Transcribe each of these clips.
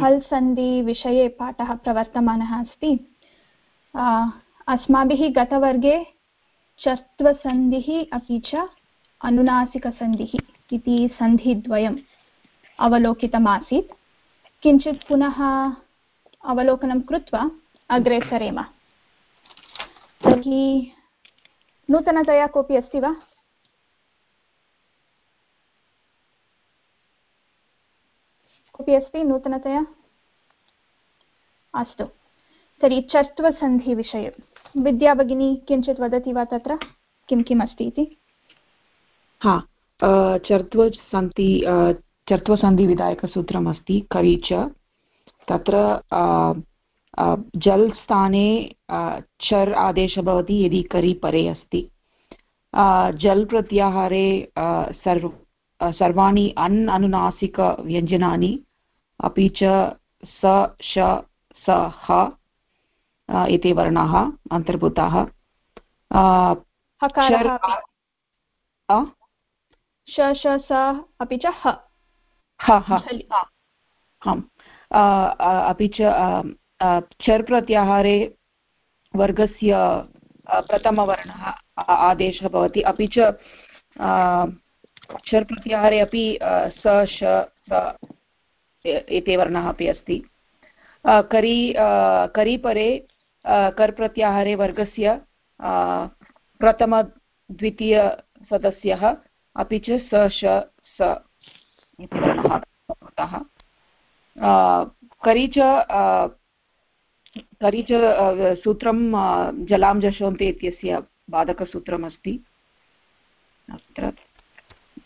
हल् सन्धिविषये पाठः प्रवर्तमानः अस्ति। अस्माभिः गतवर्गे चत्वसन्धिः अपि च अनुनासिकसन्धिः इति सन्धिद्वयम् अवलोकितमासीत्। किञ्चित् पुनः अवलोकनं कृत्वा अग्रे सरेम। तर्हि नूतनतया कोऽपि अस्ति वा? कोऽपि अस्ति नूतनतया? अस्तु। तर्हि चर्त्वसन्धिविषये विद्या भगिनी, किञ्चित् वदति वा तत्र? किं किम् अस्ति इति? हा चर्त्वसन्धि चर्त्वसन्धिविधायकसूत्रम् अस्ति करि च। तत्र जल् स्थाने चर् आदेशः भवति, यदि करि परे अस्ति। जल् प्रत्याहारे सर्व सर्वाणि अन् अनुनासिकव्यञ्जनानि अपि च स श स ह एते वर्णाः अन्तर्भूताः। श श स अपि च ह। अपि च चर् प्रत्याहारे वर्गस्य प्रथमवर्णः आदेशः भवति। अपि च चर् प्रत्याहारे अपि स श स एते वर्णाः अपि अस्ति। करि करिपरे कर् प्रत्याहारे वर्गस्य प्रथमद्वितीयसदस्यः अपि च स श स इति वर्णः करि च करि च सूत्रं जलां जशोन्ते इत्यस्य बाधकसूत्रमस्ति। अत्र।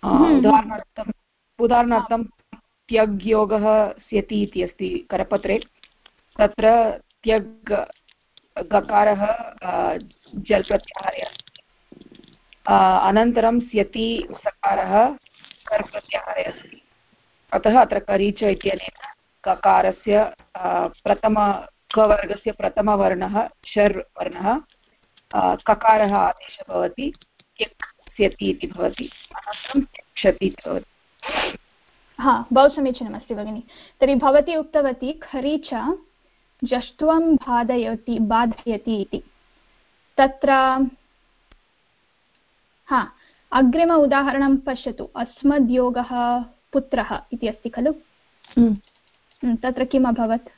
उदाहरणार्थम् उदाहरणार्थं त्यग्योगः स्यति इति अस्ति करपत्रे। तत्र त्यग् गकारः जल् प्रत्याहारे अनन्तरं स्यति सकारः कर् प्रत्याहारे अस्ति। अतः अत्र करीच इत्यनेन ककारस्य प्रथम कवर्गस्य प्रथमवर्णः, शर् वर्णः ककारः आदेशः भवति, त्यक् स्यति इति भवति। अनन्तरं क्षति इति भवति। हा बहु समीचीनमस्ति भगिनि। तर्हि भवती उक्तवती खरी च जष्ट्वं बाधयति बाधयति इति। तत्र हा अग्रिम उदाहरणं पश्यतु। अस्मद्योगः पुत्रः इति अस्ति खलु? हम्म। हम्म, तत्र किम् अभवत्?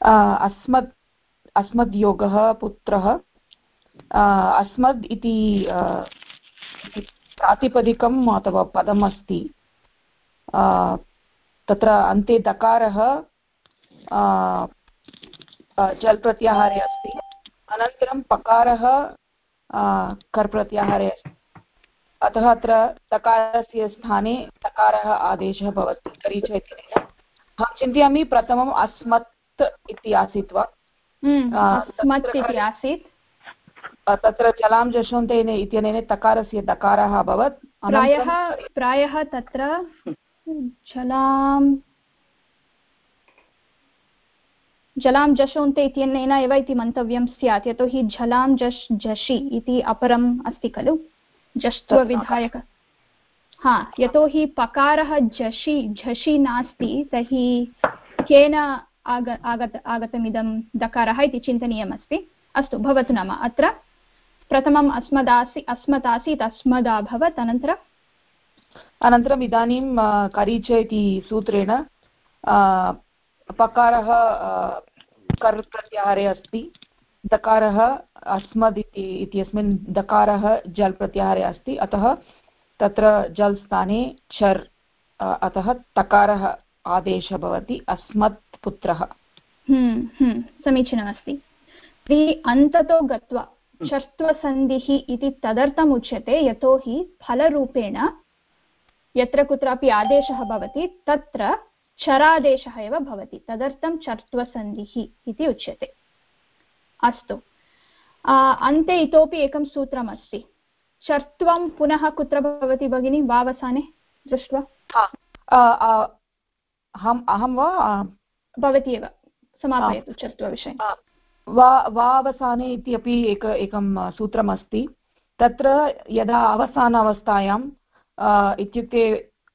अस्मद् अस्मद्योगः पुत्रः। अस्मद् इति प्रातिपदिकम् अथवा पदम् अस्ति तत्र अन्ते दकारः जल् प्रत्याहारे अस्ति। अनन्तरं पकारः कर् प्रत्याहारे अस्ति। अतः अत्र तकारस्य स्थाने तकारः आदेशः भवति तर्हि च इत्यनेन अहं चिन्तयामि प्रथमम् अस्मत् इति आसीत् वा? हम्म, इति आसीत्। तत्र जलां जशोन्तेन इत्यनेन तकारस्य दकारः अभवत्। प्रायः प्रायः तत्र जलां जलां जशोन्ते इत्यनेन एव इति मन्तव्यं स्यात्। यतोहि झलां जश् झषि इति अपरम् अस्ति खलु? जष्ट्वविधायक हा यतोहि पकारः झषि झषि नास्ति, तर्हि केन आग, आगत, आगतमिदं दकारः इति चिन्तनीयमस्ति? अस्तु, भवतु नाम। अत्र प्रथमम् अस्मदासि अस्मत् आसीत् अस्मदाभवत् अनन्तरम् अनन्तरम् इदानीं करीच इति सूत्रेण पकारः कर् प्रत्याहारे अस्ति दकारः अस्मद् इति इत्यस्मिन् दकारः जल् प्रत्याहारे अस्ति अतः तत्र जल् स्थाने चर् अतः तकारः आदेशः भवति अस्मत् पुत्रः। हम्म, हम्म, समीचीनमस्ति। तर्हि अन्ततो गत्वा चर्त्वसन्धिः इति तदर्थम् उच्यते यतोहि फलरूपेण यत्र कुत्रापि आदेशः भवति तत्र चरादेशः एव भवति। तदर्थं चर्त्वसन्धिः इति उच्यते। अस्तु। अन्ते इतोपि एकं सूत्रमस्ति। चर्त्वं पुनः कुत्र भवति भगिनि? वावसाने दृष्ट्वा? अहम् अहं वा? भवती एव। समापयतु चर्त्वविषये। वा वावसाने इति अपि एक एकं सूत्रमस्ति। तत्र यदा अवसान अवस्थायां इत्युक्ते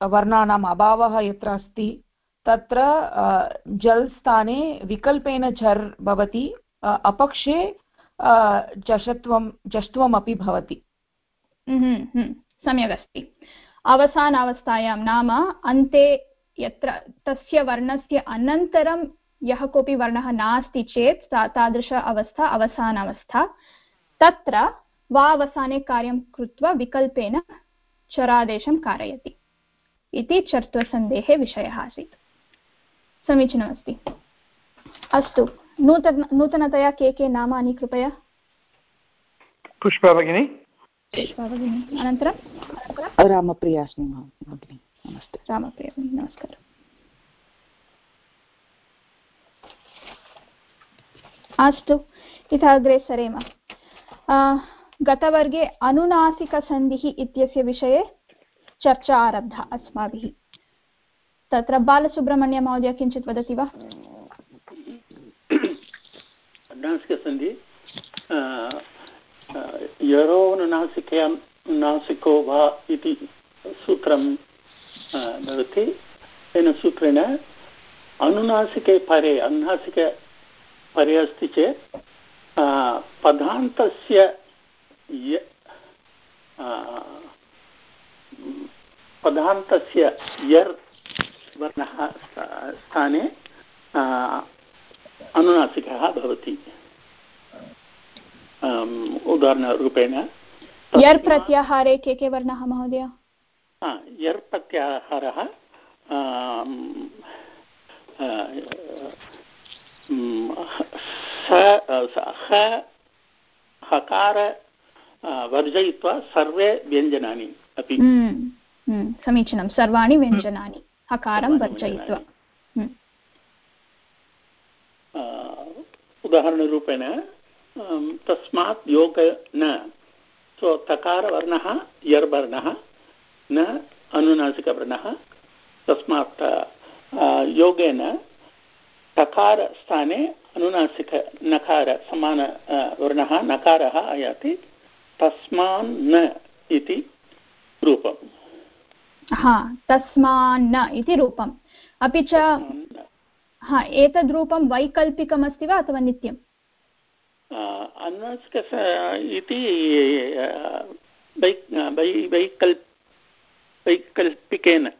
वर्णानाम् अभावः यत्र अस्ति तत्र जल् स्थाने विकल्पेन झर् भवति अपक्षे जषत्वं जष्ट्वमपि भवति। हम्म, हम्म, सम्यक् अवसानावस्थायां नाम अन्ते यत्र तस्य वर्णस्य अनन्तरं यः कोऽपि वर्णः नास्ति चेत् सा तादृश अवस्था अवसानावस्था तत्र वा अवसाने कार्यं कृत्वा विकल्पेन चरादेशं कारयति। इति चर्त्वसन्धेः विषयः आसीत्। समीचीनमस्ति अस्तु। नूतन नूतनतया के के नामानि कृपया? पुष्पा भगिनी। पुष्पा भगिनी अनन्तरं? रामप्रिया अस्मि भगिनि नमस्ते। रामप्रिया भगिनी नमस्कारः। अस्तु इतः अग्रे सरेम। गतवर्गे अनुनासिकसन्धिः इत्यस्य विषये चर्चा आरब्धा अस्माभिः। तत्र बालसुब्रह्मण्यमहोदय किञ्चित् वदति वा? नासिकसन्धि यरोनुनासिकया नासिको वा इति सूत्रं भवति। तेन सूत्रेण अनुनासिके परे अनुनासिके परे अस्ति चेत् पदान्तस्य पदान्तस्य यर् वर्णः स्थाने अनुनासिकः भवति। उदाहरणरूपेण यर् प्रत्याहारे के के वर्णाः महोदय? यर् प्रत्याहारः हकार वर्जयित्वा सर्वे व्यञ्जनानि अपि समीचीनं सर्वाणि व्यञ्जनानि हकारं वर्जयित्वा। उदाहरणरूपेण तस्मात् योग न सो तकारवर्णः यर्वर्णः न अनुनासिकवर्णः तस्मात् योगेन तकारस्थाने अनुनासिक नकार समान वर्णः नकारः आयाति तस्मान् न इति रूपम्। हा तस्मान्न इति रूपम्। अपि च हा एतद् रूपं वैकल्पिकमस्ति वा अथवा नित्यम्? अनुनासिक इति वैकल्पिकेन।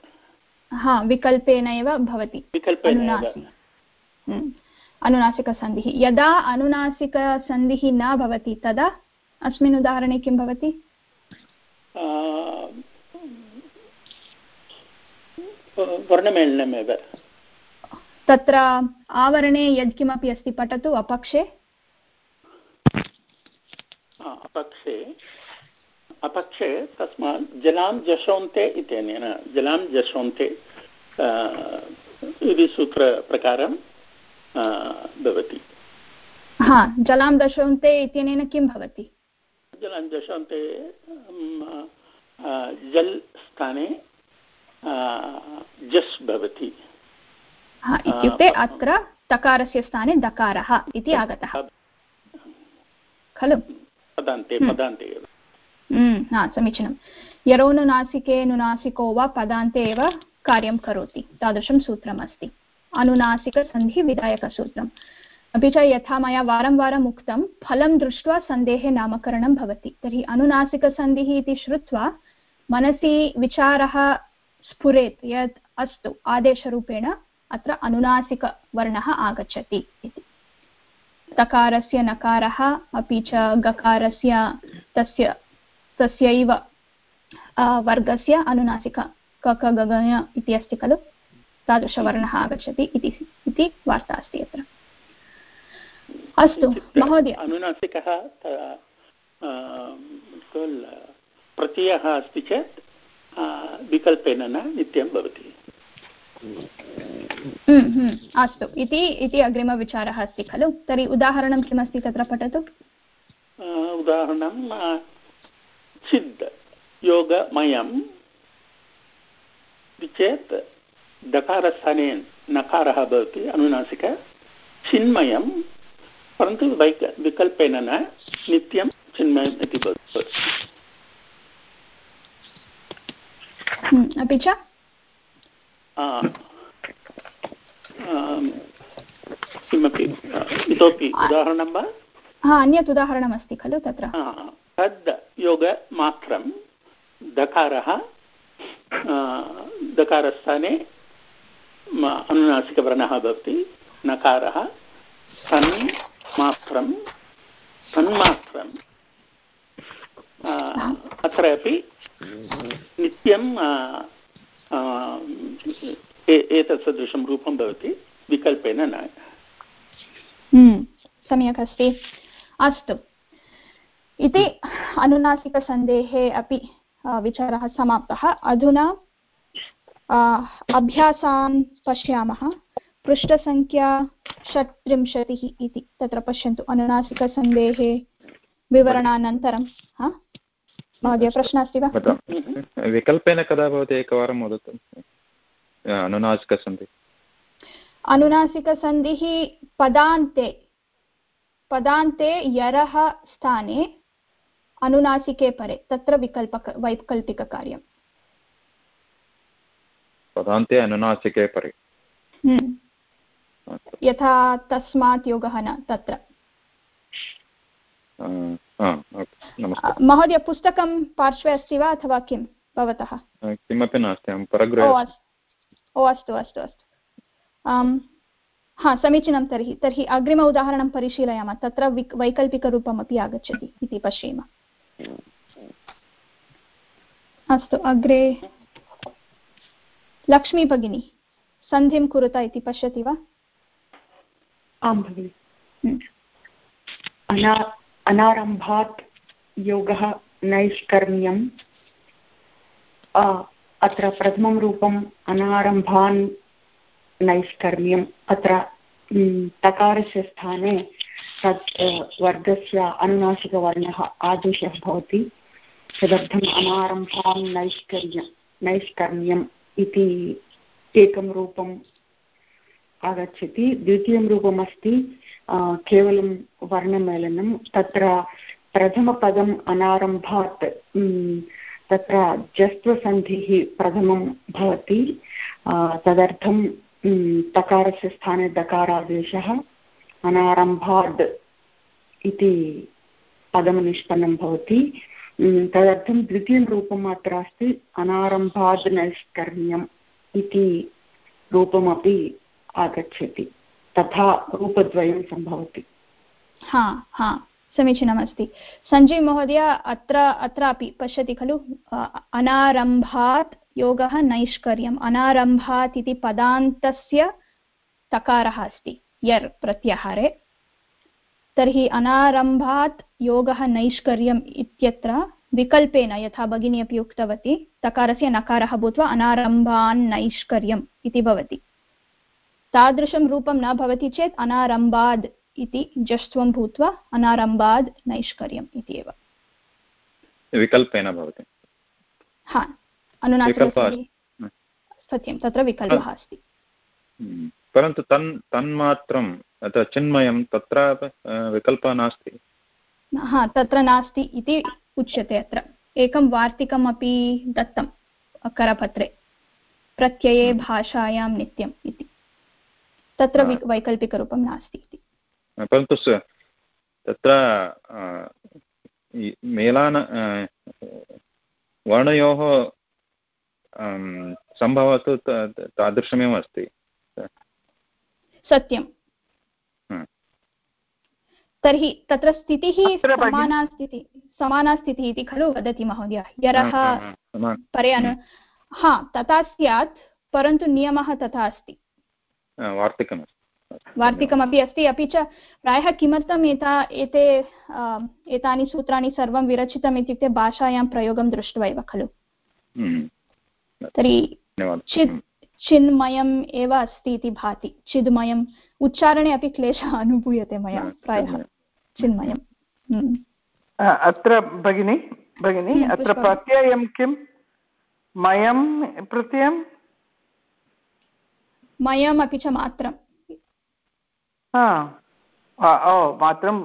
हा विकल्पेन एव भवति हम्म। अनुनासिकसन्धिः। यदा अनुनासिकसन्धिः न भवति तदा अस्मिन् उदाहरणे किं भवति? वर्णमेलनमेव। तत्र आवरणे यत्किमपि अस्ति पठतु अपक्षे। अपक्षे। अपक्षे तस्मात् जलां जशोन्ते इत्यनेन जलां जशोन्ते इति सूत्रप्रकारं भवति। हा जलां दशन्ते इत्यनेन किं भवति? जलां दशन्ते जल् स्थाने जस् भवति। इत्युक्ते अत्र तकारस्य स्थाने दकारः इति आगतः। खलु? पदान्ते हम्म। पदान्ते एव। हम्म, हा समीचीनं। यरोनुनासिके नुनासिको वा पदान्ते एव कार्यं करोति। तादृशं सूत्रमस्ति। अनुनासिकसन्धिविधायकसूत्रम्। अपि च यथा मया वारं वारम् उक्तं फलं दृष्ट्वा सन्धेः नामकरणं भवति। तर्हि अनुनासिकसन्धिः इति श्रुत्वा मनसि विचारः स्फुरेत् यत् अस्तु, आदेशरूपेण अत्र अनुनासिकवर्णः आगच्छति इति। तकारस्य नकारः अपि च गकारस्य तस्य, तस्यैव वर्गस्य अनुनासिक ककगगय इति अस्ति खलु? तादृशवर्णः आगच्छति इति वार्ता अस्ति अत्र। अस्तु महोदय। अनुनासिकः प्रत्ययः अस्ति चेत् विकल्पेन न नित्यं भवति। हम्म, हम्म, अस्तु। इति इति अग्रिमविचारः अस्ति खलु? तर्हि उदाहरणं किमस्ति तत्र पठतु? उदाहरणं चिद् योगमयं चेत् दकारस्थाने नकारः भवति अनुनासिक। चिन्मयं परन्तु वैक विकल्पेन न नित्यं चिन्मयम् इति वदतु हम्म, अपि च? किमपि इतोपि उदाहरणं वा? हा अन्यत् उदाहरणमस्ति खलु तत्र. तद् योगमात्रं दकारः दकारस्थाने अनुनासिकवर्णः भवति नकारः सन् मात्रं सन्मात्रं अत्रापि नित्यं एतत् सदृशं रूपं भवति विकल्पेन न। हम्म, सम्यक् अस्ति। अस्तु। इति अनुनासिकसन्देहे अपि विचारः समाप्तः। अधुना अभ्यासान् पश्यामः। पृष्ठसङ्ख्या षट्त्रिंशतिः इति। तत्र पश्यन्तु अनुनासिकसन्देहे विवरणानन्तरं महोदय प्रश्नः अस्ति वा? विकल्पेन कदा भवति एकवारं वदतु। अनुनासिकसन्धिः। अनुनासिकसन्धिः पदान्ते। पदान्ते यरः स्थाने अनुनासिके परे। तत्र विकल्पक वैकल्पिककार्यम्। पदान्ते अनुनासिके परे। हम्म। यथा तस्मात् योगः न तत्र। महोदय पुस्तकं पार्श्वे अस्ति वा अथवा किं? भवतः। किमपि नास्ति अहं परगृहे ओ अस्तु। अस्तु अस्तु हा समीचीनं तर्हि। तर्हि अग्रिम उदाहरणं परिशीलयामः। तत्र विक् वैकल्पिकरूपमपि आगच्छति इति पश्येम। अस्तु अग्रे। लक्ष्मी भगिनी सन्धिं कुरुत इति पश्यति वा? आं भगिनि। अना, अनारम्भात् योगः नैष्कर्म्यम्। अत्र प्रथमं रूपम् अनारम्भान् नैष्कर्म्यम्। अत्र तकारस्य स्थाने तत् वर्गस्य अनुनासिकवर्णः आदेशः भवति। तदर्थम् अनारम्भान् नैष्कर्यं, नैष्कर्म्यम् इति एकं रूपम् आगच्छति। द्वितीयं रूपमस्ति केवलं वर्णमेलनं, तत्र प्रथमपदम् अनारम्भात् तत्र जस्त्वसन्धिः प्रथमं भवति तदर्थं तकारस्य स्थाने दकारादेशः, अनारम्भाद् इति पदं निष्पन्नं भवति। तदर्थं द्वितीयं रूपम् अत्र अस्ति, अनारम्भाद् नैष्कर्म्यम् इति रूपमपि आगच्छति। तथा रूपद्वयं सम्भवति। हा हा, समीचीनमस्ति। सञ्जीव महोदय, अत्र, अत्रापि पश्यति खलु? अनारम्भात् योगः नैष्कर्यम्। अनारम्भात् इति पदान्तस्य तकारः अस्ति, यर् प्रत्याहारे। तर्हि अनारम्भात् योगः नैष्कर्यम् इत्यत्र विकल्पेन यथा भगिनी अपि उक्तवती, तकारस्य नकारः भूत्वा अनारम्भान् नैष्कर्यम् इति भवति। तादृशं रूपं न भवति चेत् अनारम्भाद् इति जस्त्वं भूत्वा अनारम्भाद् नैष्कर्यम् इति एव। विकल्पेन भवति। हा अनुनासिक सत्यं तत्र विकल्पः अस्ति। हम्म। परन्तु तन् तन्मात्रम् अत्र चिन्मयं तत्र विकल्पः नास्ति। हा तत्र नास्ति इति उच्यते अत्र। एकं वार्तिकमपि दत्तं करपत्रे प्रत्यये हम्म। भाषायां नित्यम् इति। तत्र वैकल्पिकरूपं नास्ति इति। परन्तु तत्र मेलान वर्णयोः सम्भवः तु तादृशमेव अस्ति। सत्यं तर्हि तत्र स्थितिः समाना स्थितिः समाना स्थितिः इति खलु वदति महोदय। यरः परे अनु हा तथा स्यात् परन्तु नियमः तथा अस्ति। वार्तिकमस्ति। वार्तिकमपि अस्ति। अपि च प्रायः किमर्थम् एता एते एतानि सूत्राणि सर्वं विरचितम् इत्युक्ते भाषायां प्रयोगं दृष्ट्वा एव खलु? हम्म। तर्हि चिद् हम्म। चिन्मयम् एव अस्ति इति भाति। चिद्मयम् उच्चारणे अपि क्लेशः अनुभूयते मया प्रायः। चिन्मयम्। हम्म। अत्र भगिनि भगिनि अत्र प्रत्ययं किं? मयं प्रत्ययं मयम् अपि च मात्रम्। ओ मात्रं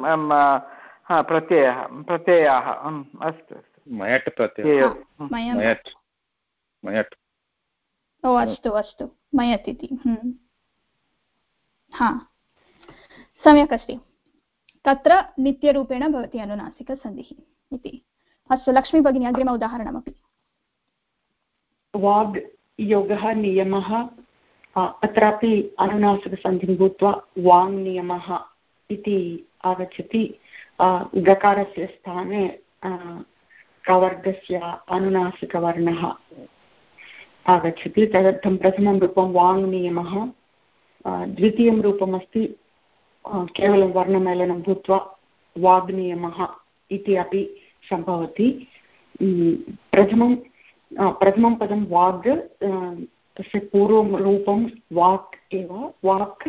प्रत्ययः प्रत्ययाः अस्तु अस्तु। मयट् प्रत्ययः। मयट्। ओ अस्तु अस्तु मयत् इति हम्म। हा सम्यक् अस्ति। तत्र नित्यरूपेण भवति अनुनासिकसन्धिः इति। अस्तु लक्ष्मी भगिनी अग्रिम उदाहरणमपि। वाग् योगः नियमः अत्रापि अनुनासिकसन्धिं भूत्वा वाङ्नियमः इति आगच्छति। गकारस्य स्थाने कवर्गस्य अनुनासिकवर्णः आगच्छति। तदर्थं प्रथमं रूपं वाङ्नियमः। द्वितीयं रूपमस्ति केवलं वर्णमेलनं भूत्वा वाग्नियमः इति अपि सम्भवति। प्रथमं प्रथमं पदं वाग् तस्य पूर्वं रूपं वाक् एव वाक्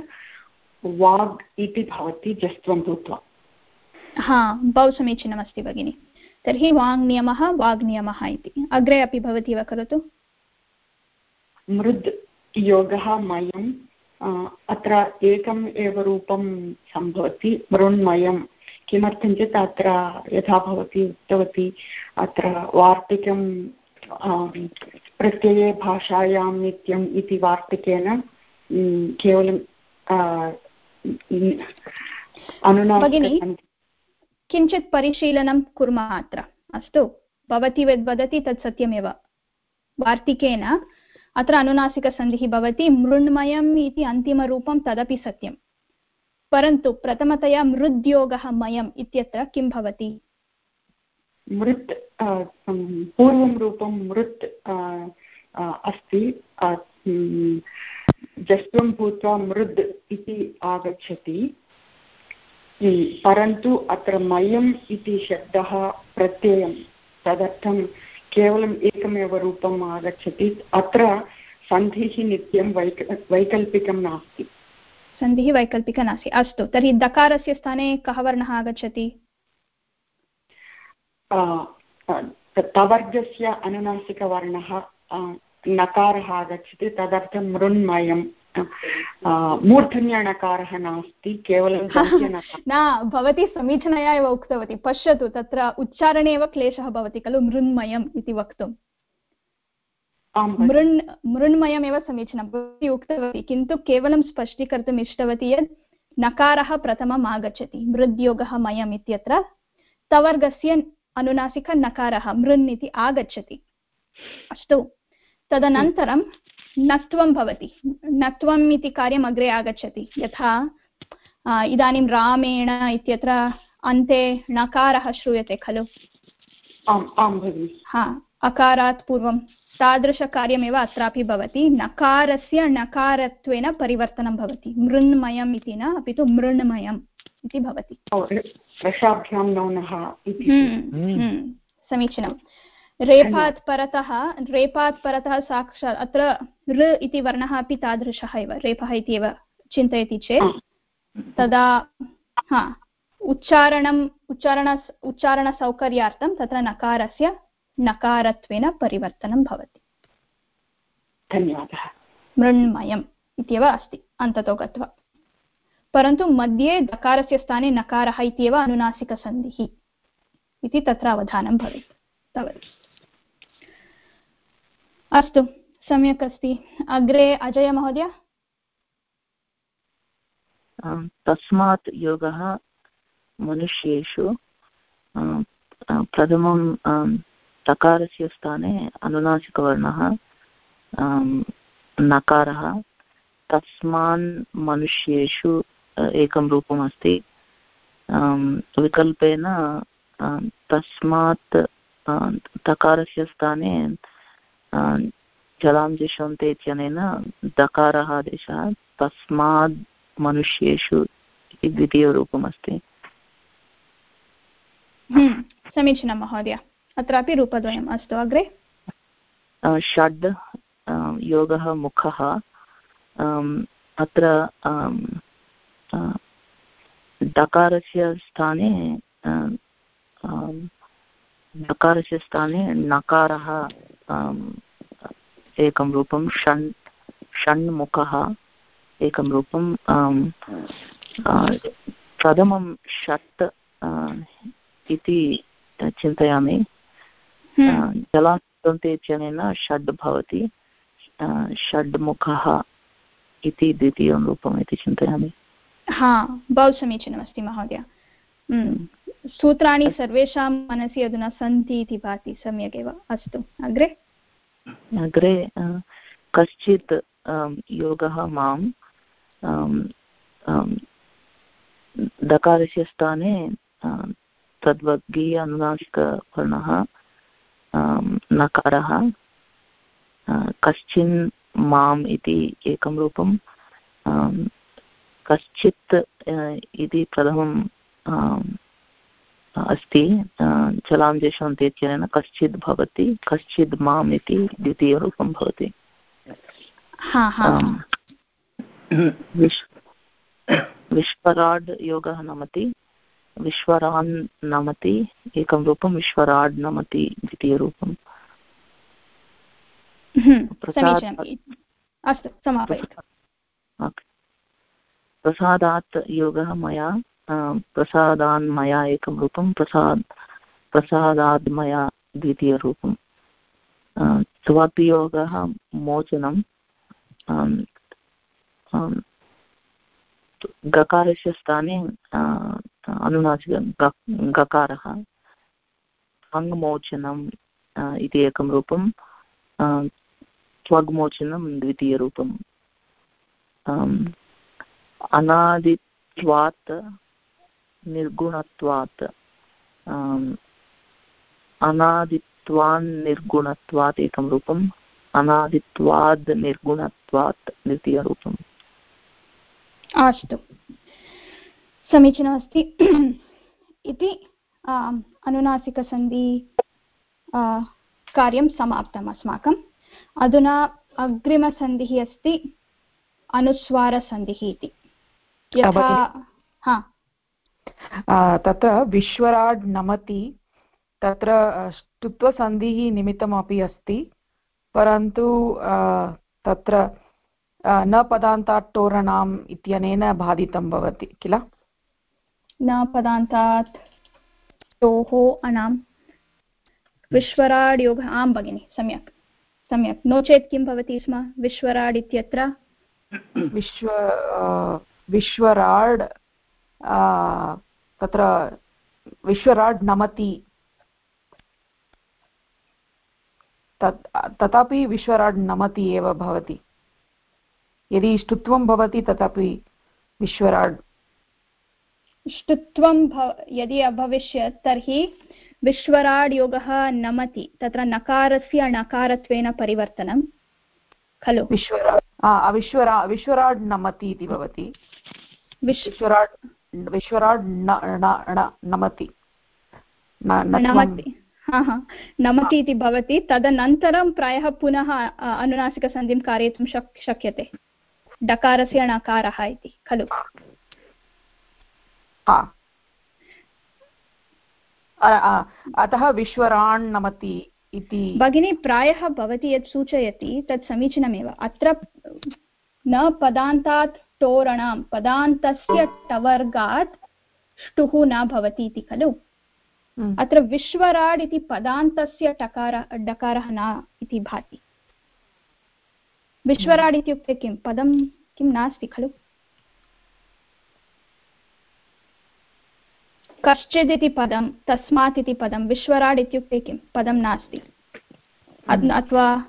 वाग् इति भवति जस्त्वं भूत्वा हा बहु समीचीनमस्ति भगिनि। तर्हि वाङ्नियमः वाग्नियमः इति। अग्रे अपि भवती वा करोतु मृद् योगः मयम् अत्र एकम् एव रूपं सम्भवति मृण्मयं। किमर्थं चेत् अत्र यथा भवती उक्तवती अत्र वार्तिकं प्रत्यये भाषायां नित्यम् इति वार्तिकेन केवलं भगिनि किञ्चित् परिशीलनं कुर्मः अत्र अस्तु भवती यद् वदति तत् सत्यमेव। वार्तिकेन अत्र अनुनासिकसन्धिः भवति मृण्मयम् इति अन्तिमरूपं तदपि सत्यं परन्तु प्रथमतया मृद्योगः मयम् इत्यत्र किं भवति? मृत् पूर्वं रूपं मृत् अस्ति जस्त्वं भूत्वा मृद् इति आगच्छति। परन्तु अत्र मयम् इति शब्दः प्रत्ययं, तदर्थं केवलम् एकमेव रूपम् आगच्छति। अत्र सन्धिः नित्यं वैक, वैकल्पिकं नास्ति। सन्धिः वैकल्पिका नास्ति। अस्तु, तर्हि दकारस्य स्थाने कः वर्णः आगच्छति? तवर्गस्य अनुनासिकवर्णः नकारः आगच्छति तदर्थं मृण्मयं मूर्धन्यणकारः नास्ति केवलं न भवती समीचीनया एव उक्तवती पश्यतु तत्र उच्चारणे एव क्लेशः भवति खलु मृण्मयम् इति वक्तुं। मृण् मृण्मयमेव समीचीनं भवती उक्तवती किन्तु केवलं स्पष्टीकर्तुम् इष्टवती यत् नकारः प्रथमम् आगच्छति मृद्योगः मयम् इत्यत्र तवर्गस्य अनुनासिकनकारः मृन् इति आगच्छति। अस्तु तदनन्तरं नत्वं भवति। नत्वम् इति कार्यम् अग्रे आगच्छति। यथा इदानीं रामेण इत्यत्र अन्ते नकारः श्रूयते खलु? हा अकारात् पूर्वं तादृशकार्यमेव अत्रापि भवति। नकारस्य नकारत्वेन परिवर्तनं भवति। मृण्मयम् इति न अपि तु मृण्मयम्। इति भवति। हम्म, हम्म, समीचीनं। रेफात् परतः रेपात् परतः साक्षात् अत्र ऋ इति वर्णः अपि तादृशः एव रेपः इति एव चिन्तयति चेत् तदा हा उच्चारणम् उच्चारण उच्चारणसौकर्यार्थं तत्र नकारस्य नकारत्वेन परिवर्तनं भवति। धन्यवादः। मृण्मयम् इत्येव अस्ति अन्ततो गत्वा। परन्तु मध्ये दकारस्य स्थाने नकारः इत्येव अनुनासिकसन्धिः इति तत्र अवधानं भवेत्। तावत्। अस्तु, सम्यक् अस्ति। अग्रे अजय महोदय? तस्मात् योगः मनुष्येषु प्रथमं तकारस्य स्थाने अनुनासिकवर्णः नकारः, तस्मान् मनुष्येषु एकं रूपमस्ति विकल्पेन तस्मात् तकारस्य स्थाने जलाञ्जिषन्ते इत्यनेन दकारः आदेशः तस्मात् मनुष्येषु इति द्वितीयरूपमस्ति हम्म, समीचीनं महोदय। अत्रापि रूपद्वयम् अस्तु अग्रे? षड् योगः मुखः अत्र डकारस्य स्थाने डकारस्य स्थाने नकारः एकं रूपं षण् षण्मुखः एकं रूपं प्रथमं षट् इति चिन्तयामि हम्म। इत्यनेन षड् भवति षड्मुखः इति द्वितीयं रूपम् इति चिन्तयामि हा बहु समीचीनमस्ति महोदय। सूत्राणि सर्वेषां मनसि अधुना सन्ति इति भाति सम्यक् एव। अस्तु अग्रे? अग्रे कश्चित् योगः माँ दकारस्य स्थाने तद्वद्गीय अनुनासिकवर्णः नकारः कश्चिन् माम् इति एकं रूपं कश्चित् इति प्रथमं अस्ति जलां देशन्तेत्यनेन कश्चित् भवति कश्चित् माम् इति द्वितीयरूपं भवति। विश्वराड् योगः नमति विश्वरान् नमति एकं रूपं विश्वराड् नमति द्वितीयरूपं अस्तु समापयतु। प्रसादात् योगः मया प्रसादान् मया एकं रूपं, प्रसाद्, प्रसादाद् मया द्वितीयरूपं स्वपियोगः मोचनं गकारस्य स्थाने अनुनासिक गकारः अङ्मोचनम् इति एकं रूपं त्वग्मोचनं द्वितीयरूपम् अनादित्वात्, निर्गुणत्वात् अनादित्वान् निर्गुणत्वात् एकं रूपम् अनादित्वाद् निर्गुणत्वात् द्वितीयरूपम्। अस्तु। समीचीनमस्ति इति अनुनासिकसन्धि कार्यं समाप्तम् अस्माकम्। अधुना अग्रिमसन्धिः अस्ति, अनुस्वारसन्धिः इति। तत्र विश्वराड् नमति तत्र स्तुत्वसन्धिः निमित्तमपि अस्ति परन्तु तत्र न पदान्तात् टोरणाम् इत्यनेन बाधितं भवति किल? न पदान्तात् टोः अनां विश्वराड् योगः आं भगिनि सम्यक्। सम्यक्। नो चेत् किं भवति स्म? विश्वराड् इत्यत्र? विश्व विश्वराड् तत्र विश्वराड् नमति। तत् तथापि विश्वराड् नमति एव भवति। यदि ष्टुत्वं भवति तथापि विश्वराड्। ष्टुत्वं यदि अभविष्यत् तर्हि विश्वराड् योगः नमति तत्र नकारस्य णकारत्वेन परिवर्तनं। खलु? विश्वराड् विश्वरा विश्वराड् नमति इति भवति। विश्वराड् विश्वराड् नमति। नमति। नमति। इति भवति। तदनन्तरं प्रायः पुनः अनुनासिकसन्धिं कारयितुं शक् शक्यते। डकारस्य णकारः इति खलु? अतः विश्वराण् नमति इति। भगिनी प्रायः भवती यत् सूचयति तत् समीचीनमेव। अत्र न पदान्तात् टोरणां पदान्तस्य टवर्गात् ष्टुः न भवति इति खलु। अत्र विश्वराड् इति पदान्तस्य टकार डकारः न इति भाति। विश्वराड् इत्युक्ते किं? पदं किं नास्ति खलु? कश्चिदिति पदं तस्मात् इति पदं विश्वराड् इत्युक्ते किं? पदं नास्ति। अथवा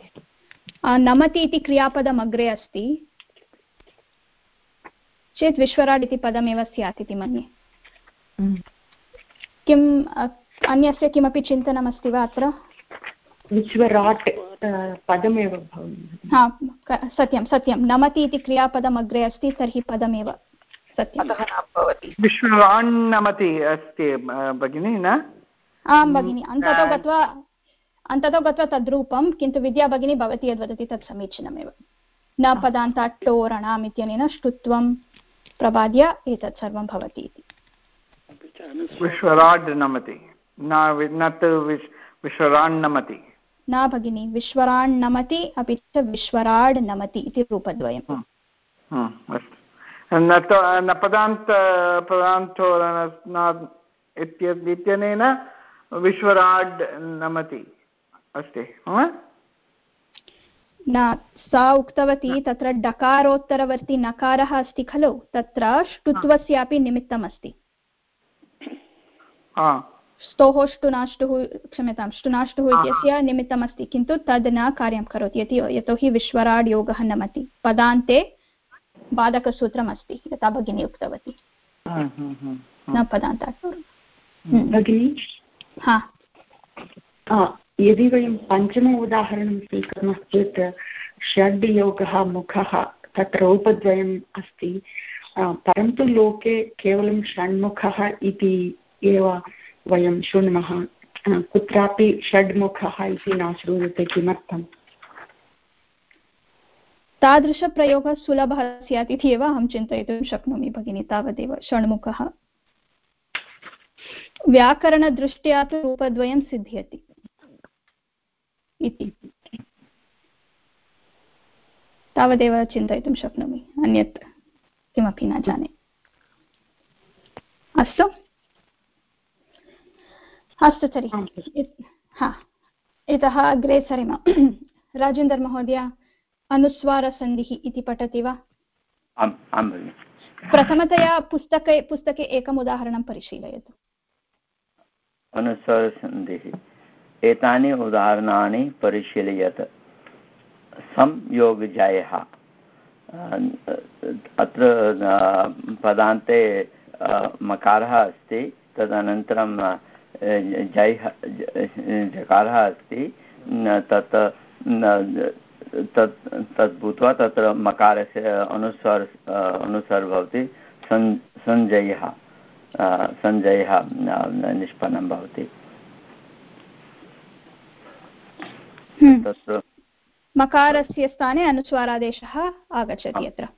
नमति इति क्रियापदम् अग्रे अस्ति। चेत् विश्वराड् इति पदमेव स्यात् इति मन्ये। किम् अन्यस्य किमपि चिन्तनमस्ति वा अत्र? विश्वराट् पदमेव हा सत्यं सत्यं। नमति इति क्रियापदम् अग्रे अस्ति तर्हि पदमेव सत्यं अस्ति भगिनि न? आं भगिनि। अन्ततो गत्वा अन्ततो गत्वा तद्रूपं किन्तु विद्या भगिनी भवती यद्वदति तत् समीचीनमेव। न पदान्तात् टोरणाम् इत्यनेन ष्टुत्वं प्रबाद्य एतत् सर्वं भवति इति। विश्वराड् नमति न न भगिनि विश्वराण् नमति अपि च विश्वराड् नमति इति रूपद्वयम्। पदान्त पदान्तो इत्यनेन विश्वराड् नमति अस्ति न सा उक्तवती तत्र डकारोत्तरवर्ति नकारः अस्ति खलु? तत्र ष्टुत्वस्यापि निमित्तमस्ति। स्तोः ष्टुनाष्टुः क्षम्यतां ष्टुनाष्टुः इत्यस्य निमित्तमस्ति किन्तु तद् न कार्यं करोति। यति यतोहि विश्वराड् योगः नमति पदान्ते बाधकसूत्रम् अस्ति यथा भगिनी उक्तवती। न पदान्तात् भगिनि? हा। यदि वयं पञ्चम उदाहरणं स्वीकुर्मः चेत् षड् योगः मुखः तत्र रूपद्वयम् अस्ति. परन्तु लोके केवलं षण्मुखः इति एव वयं शृण्मः. कुत्रापि षड्मुखः इति न श्रूयते किमर्थम्? तादृशप्रयोगः सुलभः स्यात् इति एव अहं चिन्तयितुं शक्नोमि भगिनि, तावदेव षण्मुखः। व्याकरणदृष्ट्या तु रूपद्वयं सिद्ध्यति। इति तावदेव चिन्तयितुं शक्नोमि अन्यत् किमपि न जाने। अस्तु? अस्तु तर्हि। हा। इतः अग्रे सरेम। राजेन्दर् महोदय अनुस्वारसन्धिः इति पठति वा? प्रथमतया पुस्तके पुस्तके एकम् उदाहरणं परिशीलयतु। अनुस्वारसन्धिः। एतानि उदाहरणानि परिशीलयत। संयोगजयः। अत्र पदान्ते मकारः अस्ति, तदनन्तरं जै जकारः अस्ति तत् तत् तत् भूत्वा तत्र मकारस्य अनुस्वार अनुस्वार भवति सञ्जयः सञ्जयः निष्पन्नं भवति। हम्म। तत्र मकारस्य स्थाने अनुस्वारादेशः आगच्छति अत्र।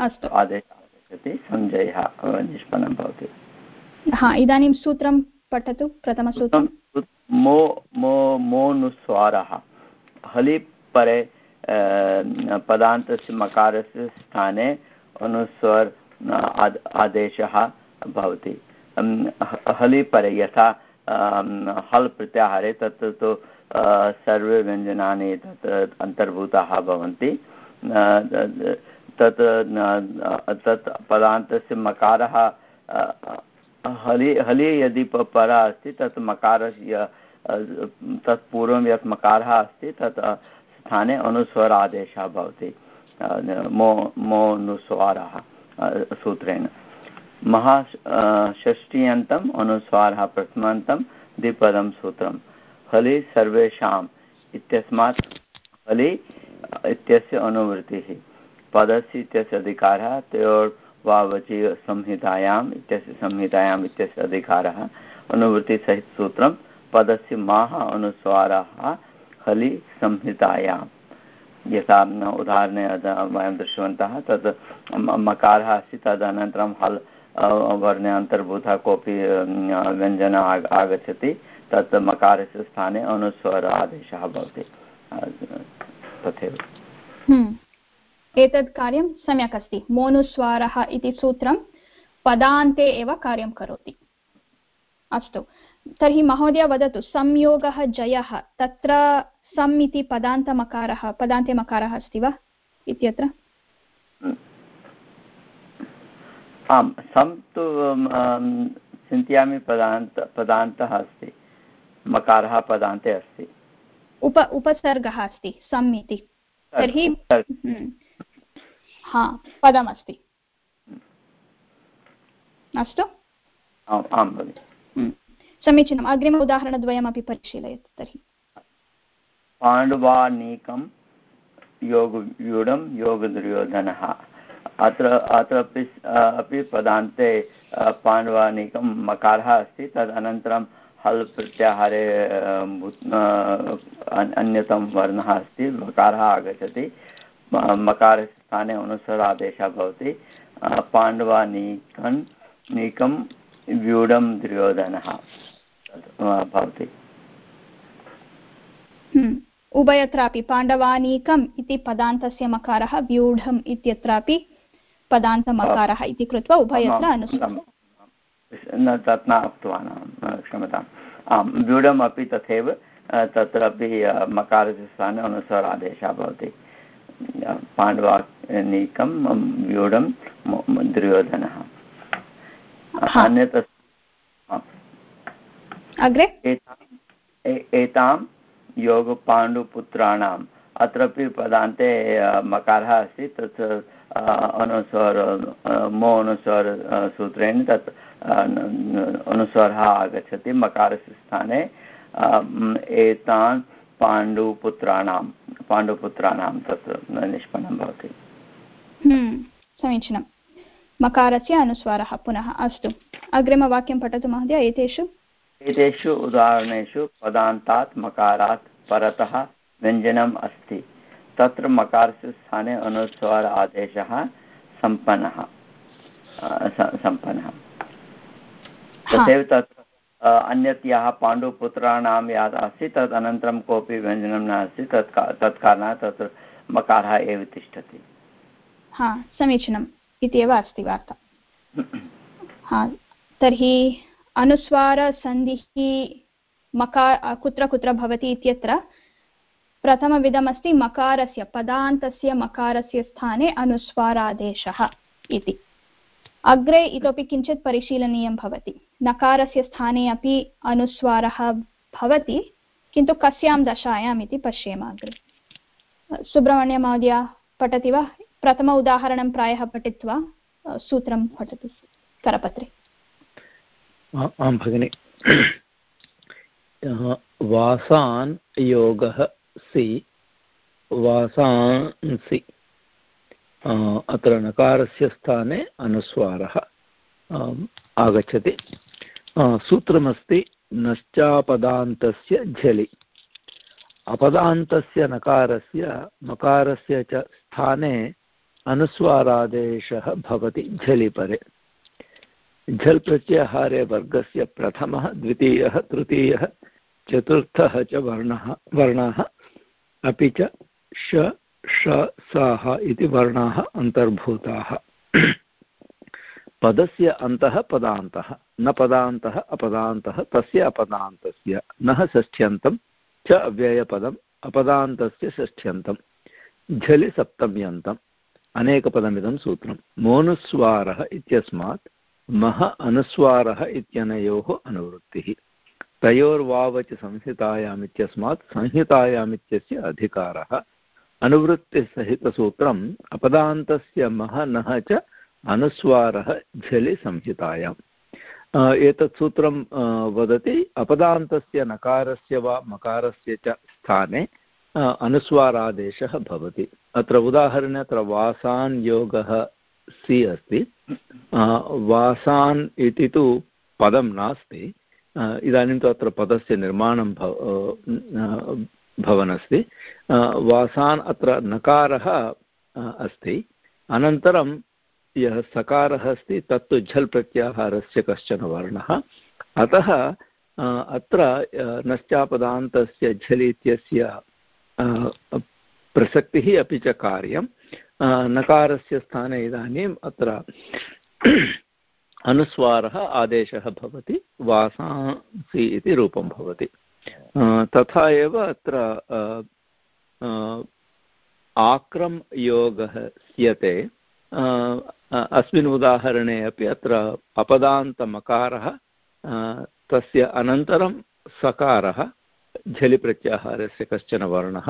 अस्तु। आदेशः आगच्छति सञ्जयः निष्पन्नं भवति। हा इदानीं सूत्रं पठतु प्रथमसूत्रं मो मो मोनुस्वारः। हलि परे पदान्तस्य मकारस्य स्थाने अनुस्वर आदेशः भवति। हलि परे यथा हल् प्रत्याहारे तत्र तु सर्वे व्यञ्जनानि तत्र अन्तर्भूताः भवन्ति। तत् तत् पदान्तस्य मकारः हलि हलि यदि परा अस्ति, तत् मकारस्य तत् पूर्वं यत् मकारः अस्ति, तत् स्थाने अनुस्वर आदेशः भवति मो, मोनुस्वारः सूत्रेण। महा षष्ठ्यन्तम्, अनुस्वारः प्रथमान्तं द्विपदं सूत्रं हलि सर्वेषाम् इत्यस्मात् हलि इत्यस्य अनुवृत्तिः। पदस्य इत्यस्य अधिकारः, तयोर् वावचि संहितायाम् इत्यस्य संहितायाम् इत्यस्य अधिकारः अनुवृत्तिसहितसूत्रं पदस्य माः अनुस्वारः हलि संहितायां यथा उदाहरणे वयं दृष्टवन्तः, तद् मकारः अस्ति, तदनन्तरं हल् वर्णे अन्तर्भूतः कोऽपि व्यञ्जनः आगच्छति। तत् मकारस्य स्थाने अनुस्वर आदेशः भवति तथैव। हम्म। एतत् कार्यं सम्यक् अस्ति। मोनुस्वारः इति सूत्रं पदान्ते एव कार्यं करोति। अस्तु। तर्हि महोदय वदतु संयोगः जयः तत्र सम् इति पदान्तमकारः पदान्ते मकारः अस्ति वा इत्यत्र? आम् सम् तु चिन्तयामि पदान्त पदान्तः अस्ति। मकारः पदान्ते अस्ति। उप उपसर्गः अस्ति सम् इति तर्हि हा पदमस्ति। अस्तु? आं भगिनि। हम्म। समीचीनम्। अग्रिम उदाहरणद्वयमपि परिशीलयतु तर्हि। पाण्डवानीकं योगव्यूढं योगदुर्योधनः। अत्र अत्र अपि अपि पदान्ते पाण्डवानीकं मकारः अस्ति। तदनन्तरं हल् प्रत्याहारे अन्यतमः वर्णः अस्ति मकारः आगच्छति मकारस्य स्थाने अनुसरादेशः भवति पाण्डवानीकन् नीकं व्यूढं दुर्योधनः भवति। हम्म, उभयत्रापि पाण्डवानीकम् इति पदान्तस्य मकारः व्यूढम् इत्यत्रापि पदान्तमकारः इति कृत्वा उभयत्र अनुसृतं तत् न उक्तवान् क्षम्यताम्। आं व्यूढम् अपि तथैव तत्रापि मकारस्य स्थाने अनुसरादेशः भवति। पाण्डवानीकं व्यूढं दुर्योधनः। अन्यत् अग्रे? एतां योगपाण्डुपुत्राणाम् अत्रापि पदान्ते मकारः अस्ति तत् अनुस्वर मो अनुस्वर सूत्रेण तत् अनुस्वरः आगच्छति मकारस्य स्थाने एतान् पाण्डुपुत्राणां पाण्डुपुत्राणां तत् निष्पन्नं भवति। हम्म, समीचीनं। मकारस्य अनुस्वारः पुनः अस्तु। अग्रिमवाक्यं पठतु महोदय एतेषु? एतेषु उदाहरणेषु पदान्तात् मकारात् परतः व्यञ्जनम् अस्ति। तत्र मकारस्य स्थाने अनुस्वार आदेशः सम्पन्नः सम्पन्नः। तथैव तत्र अन्यत् यः पाण्डुपुत्राणां यत् अस्ति तद् अनन्तरं कोऽपि व्यञ्जनं नास्ति तत् तत्कारणात् तत्र मकारः एव तिष्ठति। हा समीचीनम् इति एव अस्ति वार्ता। हा तर्हि अनुस्वारसन्धिः मकार कुत्र कुत्र भवति इत्यत्र? प्रथमविधमस्ति मकारस्य पदान्तस्य मकारस्य स्थाने अनुस्वारादेशः इति। अग्रे इतोपि किञ्चित् परिशीलनीयं भवति। नकारस्य स्थाने अपि अनुस्वारः भवति, किन्तु कस्यां दशायाम् इति पश्येम अग्रे सुब्रह्मण्यमहोदय पठति वा? प्रथम उदाहरणं प्रायः पठित्वा सूत्रं पठतु, करपत्रे। आं भगिनि। वासान् योगः सि वासांसि अत्र नकारस्य स्थाने अनुस्वारः आगच्छति। सूत्रमस्ति नश्चापदान्तस्य झलि अपदान्तस्य नकारस्य मकारस्य च स्थाने अनुस्वारादेशः भवति झलि परे झल् प्रत्ययहारे वर्गस्य प्रथमः द्वितीयः तृतीयः चतुर्थः च वर्णः वर्णाः अपि च श ष साः इति वर्णाः अन्तर्भूताः पदस्य अन्तः पदान्तः न पदान्तः अपदान्तः, तस्य अपदान्तस्य, नः षष्ठ्यन्तं च अव्ययपदम्, अपदान्तस्य षष्ठ्यन्तं झलि सप्तम्यन्तम् अनेकपदमिदं सूत्रं मोनुस्वारः इत्यस्मात् मह अनुस्वारः इत्यनयोः अनुवृत्तिः। तयोर्वावच संहितायाम् इत्यस्मात् संहितायाम् इत्यस्य अधिकारः। अनुवृत्तिसहितसूत्रम् अपदान्तस्य मह, नः च अनुस्वारः झलि संहितायाम्। एतत् सूत्रं वदति, अपदान्तस्य नकारस्य वा मकारस्य च स्थाने अनुस्वारादेशः भवति। अत्र उदाहरणे, अत्र वासान् योगः सि अस्ति। वासान् इति तु पदं नास्ति। इदानीं तु अत्र पदस्य निर्माणं भव भवनस्ति। वासान् अत्र नकारः अस्ति। अनन्तरं यः सकारः अस्ति, तत्तु झल् प्रत्याहारस्य कश्चन वर्णः। अतः अत्र नश्चापदान्तस्य झल् इत्यस्य प्रसक्तिः अपि च कार्यं नकारस्य स्थाने इदानीम् अत्र अनुस्वारः आदेशः भवति, वासांसि इति रूपं भवति। तथा एव अत्र आक्रम् योगः स्यते। अस्मिन् उदाहरणे अपि अत्र अपदान्तमकारः तस्य अनन्तरं सकारः झलिप्रत्याहारस्य कश्चन वर्णः।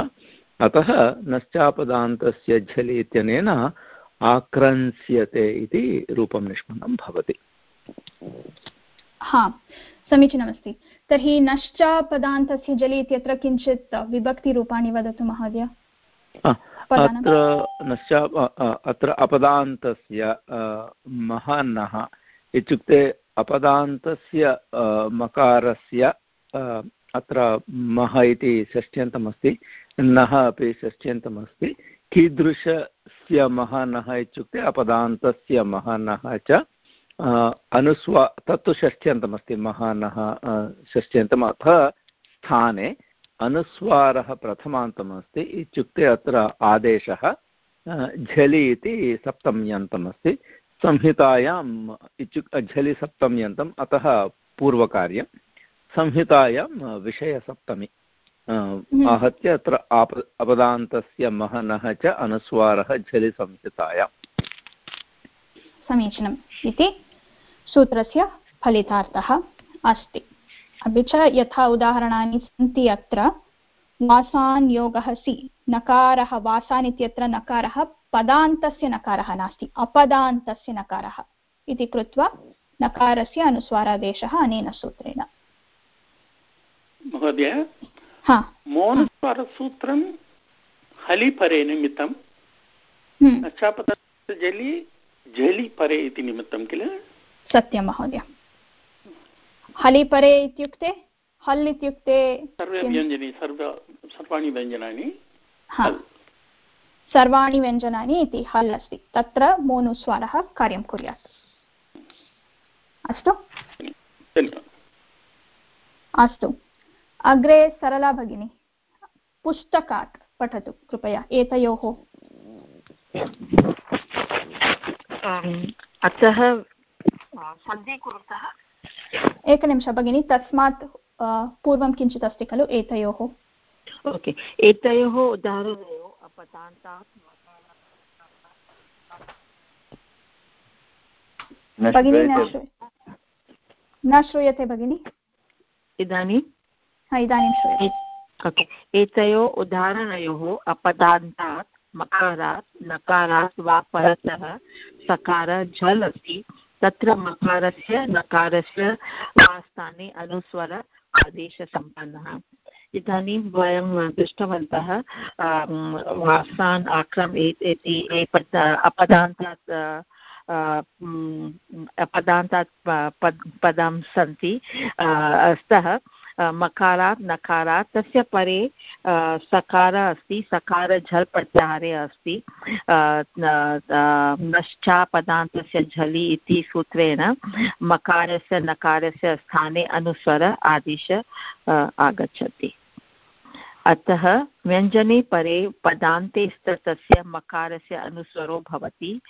अतः नश्चापदान्तस्य झलि इत्यनेन आक्रन्स्यते इति रूपं निष्पन्नं भवति। हा समीचीनमस्ति। तर्हि नश्च पदान्तस्य जलि इत्यत्र किञ्चित् विभक्तिरूपाणि वदतु महोदय। अत्र नश्च अत्र अपदान्तस्य महन्नः इत्युक्ते अपदान्तस्य मकारस्य अत्र मह इति षष्ठ्यन्तमस्ति नः अपि षष्ठ्यन्तमस्ति कीदृशस्य महनः इत्युक्ते अपदान्तस्य महनः च अनुस्वा, तत्तु षष्ठ्यन्तमस्ति महानः षष्ठ्यन्तम् अथ स्थाने अनुस्वारः प्रथमान्तमस्ति। इत्युक्ते अत्र आदेशः झलि इति सप्तम्यन्तमस्ति। संहितायाम् इत्युक् झलि सप्तम्यन्तम् अतः पूर्वकार्यं। संहितायां विषयसप्तमी आहत्य अत्र आप अपदान्तस्य महनः च अनुस्वारः झलि संहितायाम् समीचीनम् इति सूत्रस्य फलितार्थः अस्ति। अपि च यथा उदाहरणानि सन्ति अत्र। वासान् योगः सि नकारः वासान् इत्यत्र नकारः पदान्तस्य नकारः नास्ति अपदान्तस्य नकारः इति कृत्वा नकारस्य अनुस्वारादेशः अनेन सूत्रेण। महोदय मौनस्वरसूत्रं हलिपरे निमित्तं जलि झलि परे इति निमित्तं किल? सत्यं महोदय। हलिपरे इत्युक्ते हल् इत्युक्ते सर्वे व्यञ्जनी सर्व सर्वाणि व्यञ्जनानि? सर्वाणि व्यञ्जनानि इति हल् अस्ति। तत्र मोनुस्वारः कार्यं कुर्यात्। अस्तु? अस्तु। अग्रे सरला भगिनी पुस्तकात् पठतु कृपया एतयोः। अतः सन्धि कुरुतः एकनिमिष भगिनि तस्मात् पूर्वं किञ्चित् अस्ति खलु? एतयोः। ओके। एतयोः उदाहरणयोः अपतान्तात् भगिनी न श्रूयते भगिनि? इदानीं? इदानीं श्रूयते। ओके। एतयोः उदाहरणयोः अपदान्तात् मकारात् नकारात् वा परतः सकार झल् अस्ति तत्र मकारस्य, नकारस्य वा स्थाने अनुस्वर आदेशसम्पन्नः। इदानीं वयं दृष्टवन्तः वासान् आक्रम् इति अपदान्तात् अपदान्तात् पदं सन्ति स्तः मकारात्, नकारात्, तस्य परे सकार अस्ति सकार झल् प्रत्याहारे अस्ति नश्चापदान्तस्य झलि इति सूत्रेण मकारस्य, नकारस्य स्थाने अनुस्वर आदिश आगच्छति। अतः व्यञ्जने परे पदान्ते स्तस्य मकारस्य अनुस्वरो भवति।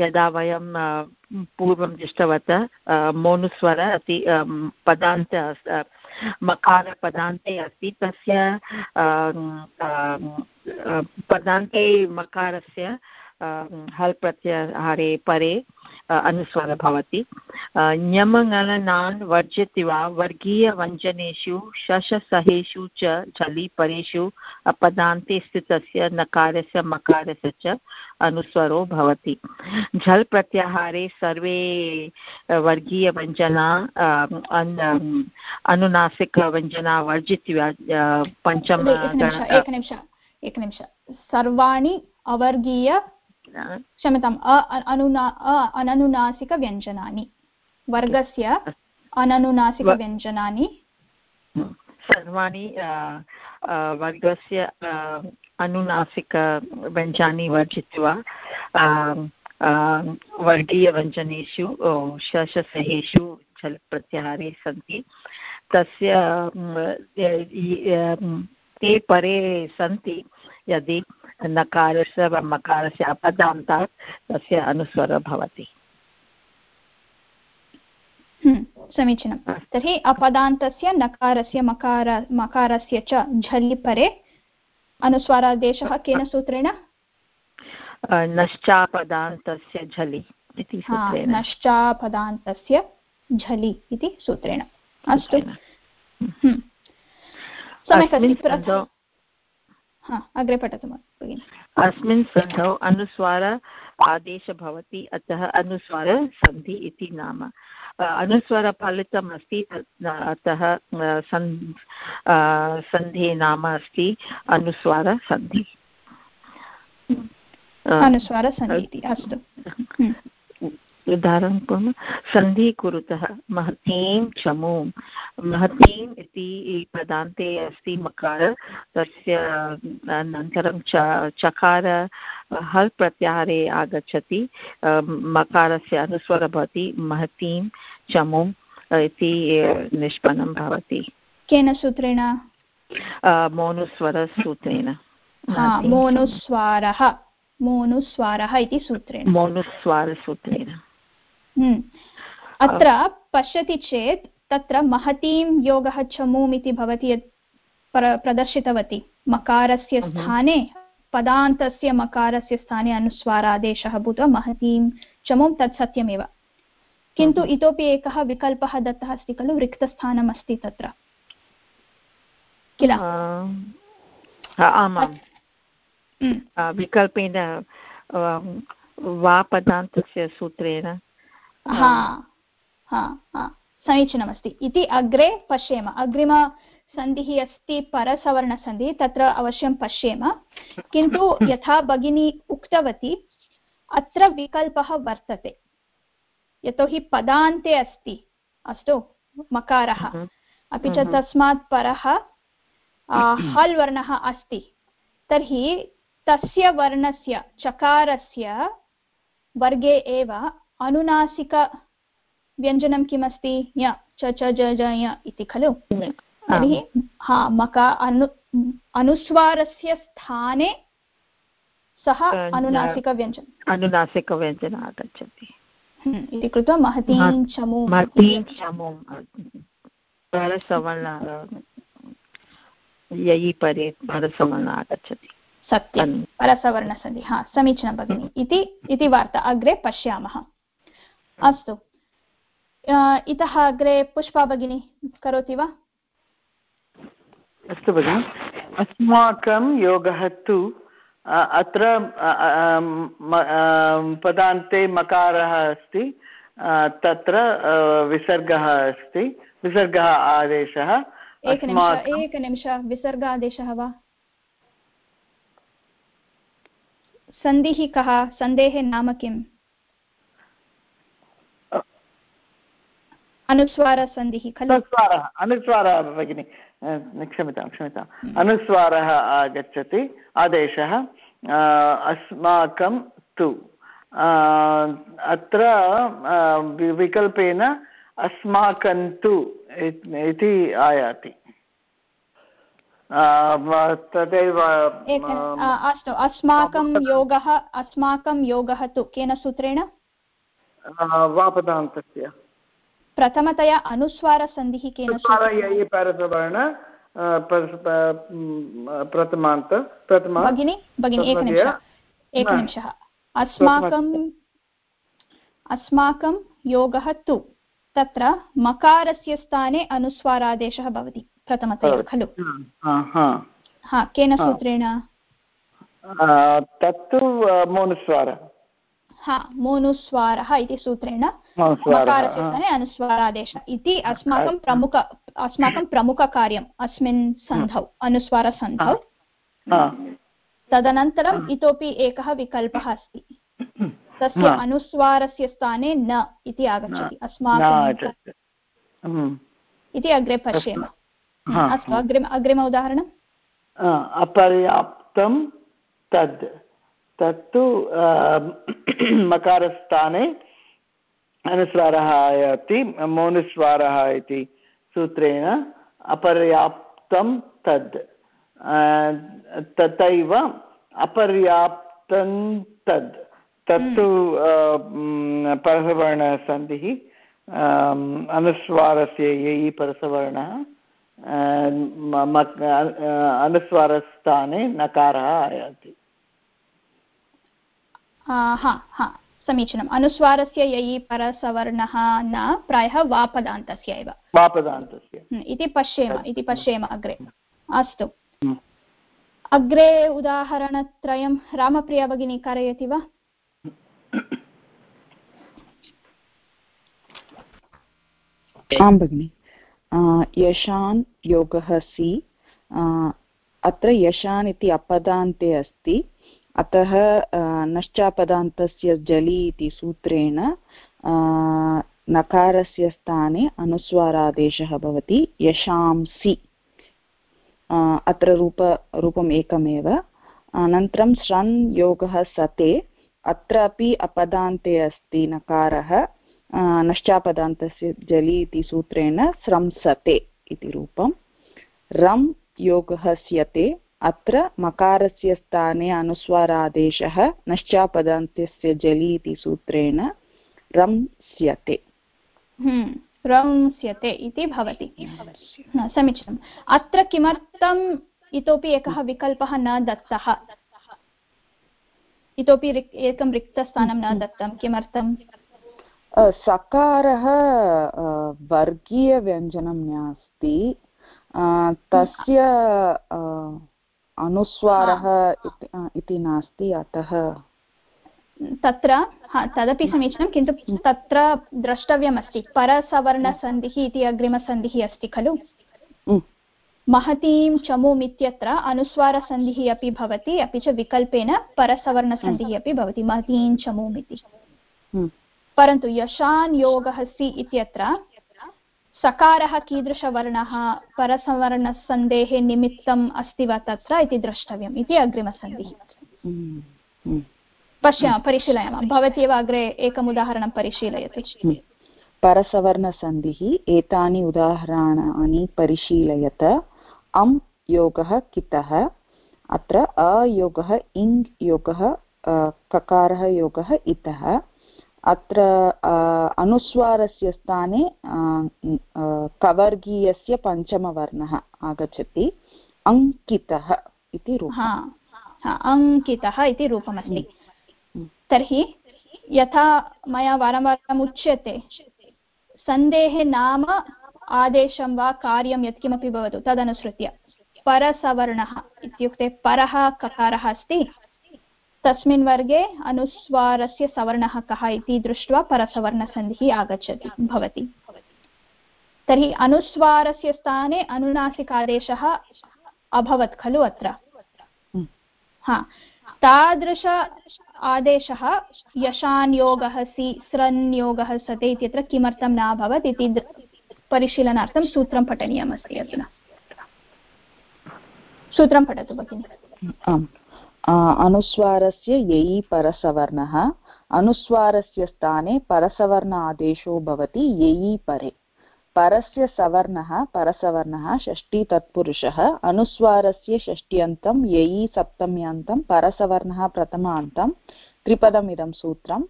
यदा वयं पूर्वं दृष्टवन्तः मोनुस्वर अति पदान्त मकारपदान्ते अस्ति, तस्य पदान्ते मकारस्य हल् प्रत्याहारे परे अनुस्वारः भवति ञमगणनान् वर्जति वा? वर्गीयव्यञ्जनेषु शशसहेषु च झलिपरेषु अपदान्ते स्थितस्य नकारस्य मकारस्य च अनुस्वरो भवति। झल् प्रत्याहारे सर्वे वर्गीयव्यञ्जना अनुनासिकव्यञ्जना वर्जित्वा पञ्चम एकनिमिष एकनिमिष सर्वाणि अवर्गीय क्षम्यताम् अनुना अननुनासिकव्यञ्जनानि। वर्गस्य अननुनासिकव्यञ्जनानि। सर्वाणि वर्गस्य अनुनासिकव्यञ्जनानि वर्जित्वा वर्गीयव्यञ्जनेषु शशसहेषु प्रत्याहारे सन्ति। तस्य ते परे सन्ति। यदि नकारस्य वा मकारस्य अपदान्तात् तस्य अनुस्वरः भवति। हम्म, समीचीनं। तर्हि अपदान्तस्य नकारस्य मकार मकारस्य च झलि परे अनुस्वारादेशः केन सूत्रेण? नश्चापदान्तस्य झलि इति नश्चापदान्तस्य झलि इति सूत्रेण। अस्तु। हम्म। सम्यक् अस्ति अग्रे पठतु भगिनि। अस्मिन् सन्धौ अनुस्वार आदेशः भवति अतः अनुस्वार सन्धि इति नाम। अनुस्वारफलितम् अस्ति अतः सन् सन्धेः नाम अस्ति अनुस्वारसन्धि अनुस्वारसन्धि इति अस्तु। उदाहरणं कुर्मः सन्धि कुरुतः महतीं चमूं। महतीम् इति पदान्ते अस्ति मकार तस्य अनन्तरं च चकार हल् प्रत्याहारे आगच्छति मकारस्य अनुस्वरः भवति महतीं चमूं इति निष्पन्नं भवति। केन सूत्रेण? मोनुस्वरसूत्रेण। मोनुस्वारः मोनुस्वारः इति सूत्रेण। मोनुस्वारसूत्रेण। अत्र पश्यति चेत् तत्र महतीं योगः चमूम् इति भवति यत् प्रदर्शितवती। मकारस्य स्थाने पदान्तस्य मकारस्य स्थाने अनुस्वारादेशः भूत्वा महतीं चमुं तत् सत्यमेव। किन्तु इतोपि एकः विकल्पः दत्तः अस्ति खलु रिक्तस्थानम् अस्ति तत्र। किल? आमां विकल्पेन वा पदान्तस्य सूत्रेण हा हा हा समीचीनमस्ति इति अग्रे पश्येम अग्रिमसन्धिः अस्ति परसवर्णसन्धिः तत्र अवश्यं पश्येम किन्तु यथा भगिनी उक्तवती अत्र विकल्पः वर्तते यतोहि पदान्ते अस्ति अस्तु मकारः हम्म। अपि च हम्म। तस्मात् परः हल् वर्णः अस्ति तर्हि तस्य वर्णस्य चकारस्य वर्गे एव अनुनासिकव्यञ्जनं किमस्ति? य च च ज ज य इति खलु? तर्हि हा मका अनु अनुस्वारस्य स्थाने सः अनुनासिकव्यञ्जनम् अनुनासिकव्यञ्जनम् आगच्छति। हम्म, इति कृत्वा महतीं चमु। ययि परे परसवर्ण आगच्छति। सत्यं। परसवर्णसन्धि हा समीचीनं भगिनि। इति इति वार्ता अग्रे पश्यामः। अस्तु। इतः अग्रे पुष्पा भगिनी करोति वा? अस्तु भगिनि। अस्माकं योगः तु अत्र पदान्ते मकारः अस्ति तत्र विसर्गः अस्ति। विसर्गः आदेशः एकनिमिष एकनिमिष विसर्गादेशः वा? सन्धिः कः? सन्धेः नाम किम्? अनुस्वारसन्धिः खलु? अनुस्वारः अनुस्वारः भगिनि। क्षम्यतां क्षम्यताम्। अनुस्वारः आगच्छति आदेशः अस्माकं तु। अत्र विकल्पेन अस्माकन्तु इति आयाति। तदेव अस्तु अस्माकं योगः अस्माकं योगः तु केन सूत्रेण? वापदान्तस्य प्रथमतया अनुस्वारसन्धिः केन परसवर्ण प्रथमान्त प्रथमा भगिनि भगिनि एकनिमिषः एकनिमिषः अस्माकम् अस्माकं योगः तु तत्र मकारस्य स्थाने अनुस्वारादेशः भवति प्रथमतया खलु? हा केन सूत्रेण? तत्तु मोनुस्वारः। हा मोनुस्वारः इति सूत्रेण मकारस्य स्थाने अनुस्वारादेशः इति अस्माकं प्रमुख अस्माकं प्रमुखकार्यम् अस्मिन् सन्धौ अनुस्वारसन्धौ। तदनन्तरम् इतोपि एकः विकल्पः अस्ति। तस्य अनुस्वारस्य स्थाने न इति आगच्छति अस्माकं हम्म। इति अग्रे पश्येम। अस्तु। अग्रिम अग्रिम उदाहरणम्? अपर्याप्तं तद्। तत्तु मकारस्थाने अनुस्वारः आयाति मौनुस्वारः इति सूत्रेण अपर्याप्तं तद्। तथैव अपर्याप्तं तद्। तत्तु हम्म। परसवर्णसन्धिः अनुस्वारस्य ययि परसवर्णः अनुस्वारस्थाने नकारः आयाति। हा हा समीचीनम्। अनुस्वारस्य ययि परसवर्णः न प्रायः वापदान्तस्य एव। वापदान्तस्य। हम्म, इति पश्येम इति पश्येम अग्रे। अस्तु। हम्म। अग्रे उदाहरणत्रयं रामप्रिया भगिनी कारयति वा? आं भगिनि। यशान् योगः सि। अत्र यशान् इति अपदान्ते अस्ति। अतः नश्चापदान्तस्य जलि इति सूत्रेण नकारस्य स्थाने अनुस्वारादेशः भवति यशांसि अत्र रूप, रूपम् एकमेव। अनन्तरं श्रन् योगः सते, अत्रापि अपदान्ते अस्ति नकारः नश्चापदान्तस्य जलि इति सूत्रेण स्रंसते इति रूपं रम् योगः स्यते अत्र मकारस्य स्थाने अनुस्वारादेशः नश्चापदान्तस्य जलि इति सूत्रेण रं स्यते हम्म, रंस्यते इति भवति। समीचीनम्। अत्र किमर्थम् इतोपि एकः विकल्पः न दत्तः? इतोपि रिक् एकं रिक्तस्थानं न दत्तं। किमर्थं सकारः वर्गीयव्यञ्जनं नास्ति। तस्य अनुस्वारः इति नास्ति अतः। तत्र तदपि समीचीनं किन्तु तत्र द्रष्टव्यमस्ति। परसवर्णसन्धिः इति अग्रिमसन्धिः अस्ति खलु? महतीं चमुम् इत्यत्र अनुस्वारसन्धिः अपि भवति अपि च विकल्पेन परसवर्णसन्धिः अपि भवति महतीं चमुम् इति। परन्तु यशान् योगः सि इत्यत्र सकारः कीदृशवर्णः परसवर्णसन्धेः निमित्तम् अस्ति वा तत्र इति द्रष्टव्यम् इति अग्रिमसन्धिः। पश्यामः, परिशीलयामः। भवती एव अग्रे एकम् उदाहरणं परिशीलयतु। परसवर्णसन्धिः एतानि उदाहरणानि परिशीलयत। अम् योगः कितः? अत्र अयोगः इङ् योगः ककारः योगः इतः। अत्र अनुस्वारस्य स्थाने कवर्गीयस्य पञ्चमवर्णः आगच्छति। अङ्कितः इति रूपम्। अङ्कितः इति रूपमस्ति। तर्हि यथा मया वारं वारम् उच्यते सन्देहे नाम आदेशं वा कार्यं यत्किमपि भवतु तदनुसृत्य परसवर्णः इत्युक्ते परः ककारः अस्ति। तस्मिन् वर्गे अनुस्वारस्य सवर्णः कः इति दृष्ट्वा परसवर्णसन्धिः आगच्छति भवति। तर्हि अनुस्वारस्य स्थाने अनुनासिकादेशः अभवत् खलु अत्र? हा। तादृश आदेशः यशान् योगः सि स्रन् योगः सते इत्यत्र किमर्थं न अभवत् इति परिशीलनार्थं सूत्रं पठनीयमस्ति अधुना। सूत्रं पठतु भगिनि। आम्। अनुस्वारस्य ययि परसवर्णः। अनुस्वारस्य स्थाने परसवर्ण आदेशो भवति ययि परे। परस्य सवर्णः, परसवर्णः षष्ठी तत्पुरुषः अनुस्वारस्य षष्ट्यन्तं ययि सप्तम्यन्तं, परसवर्णः प्रथमान्तं, त्रिपदमिदं सूत्रं।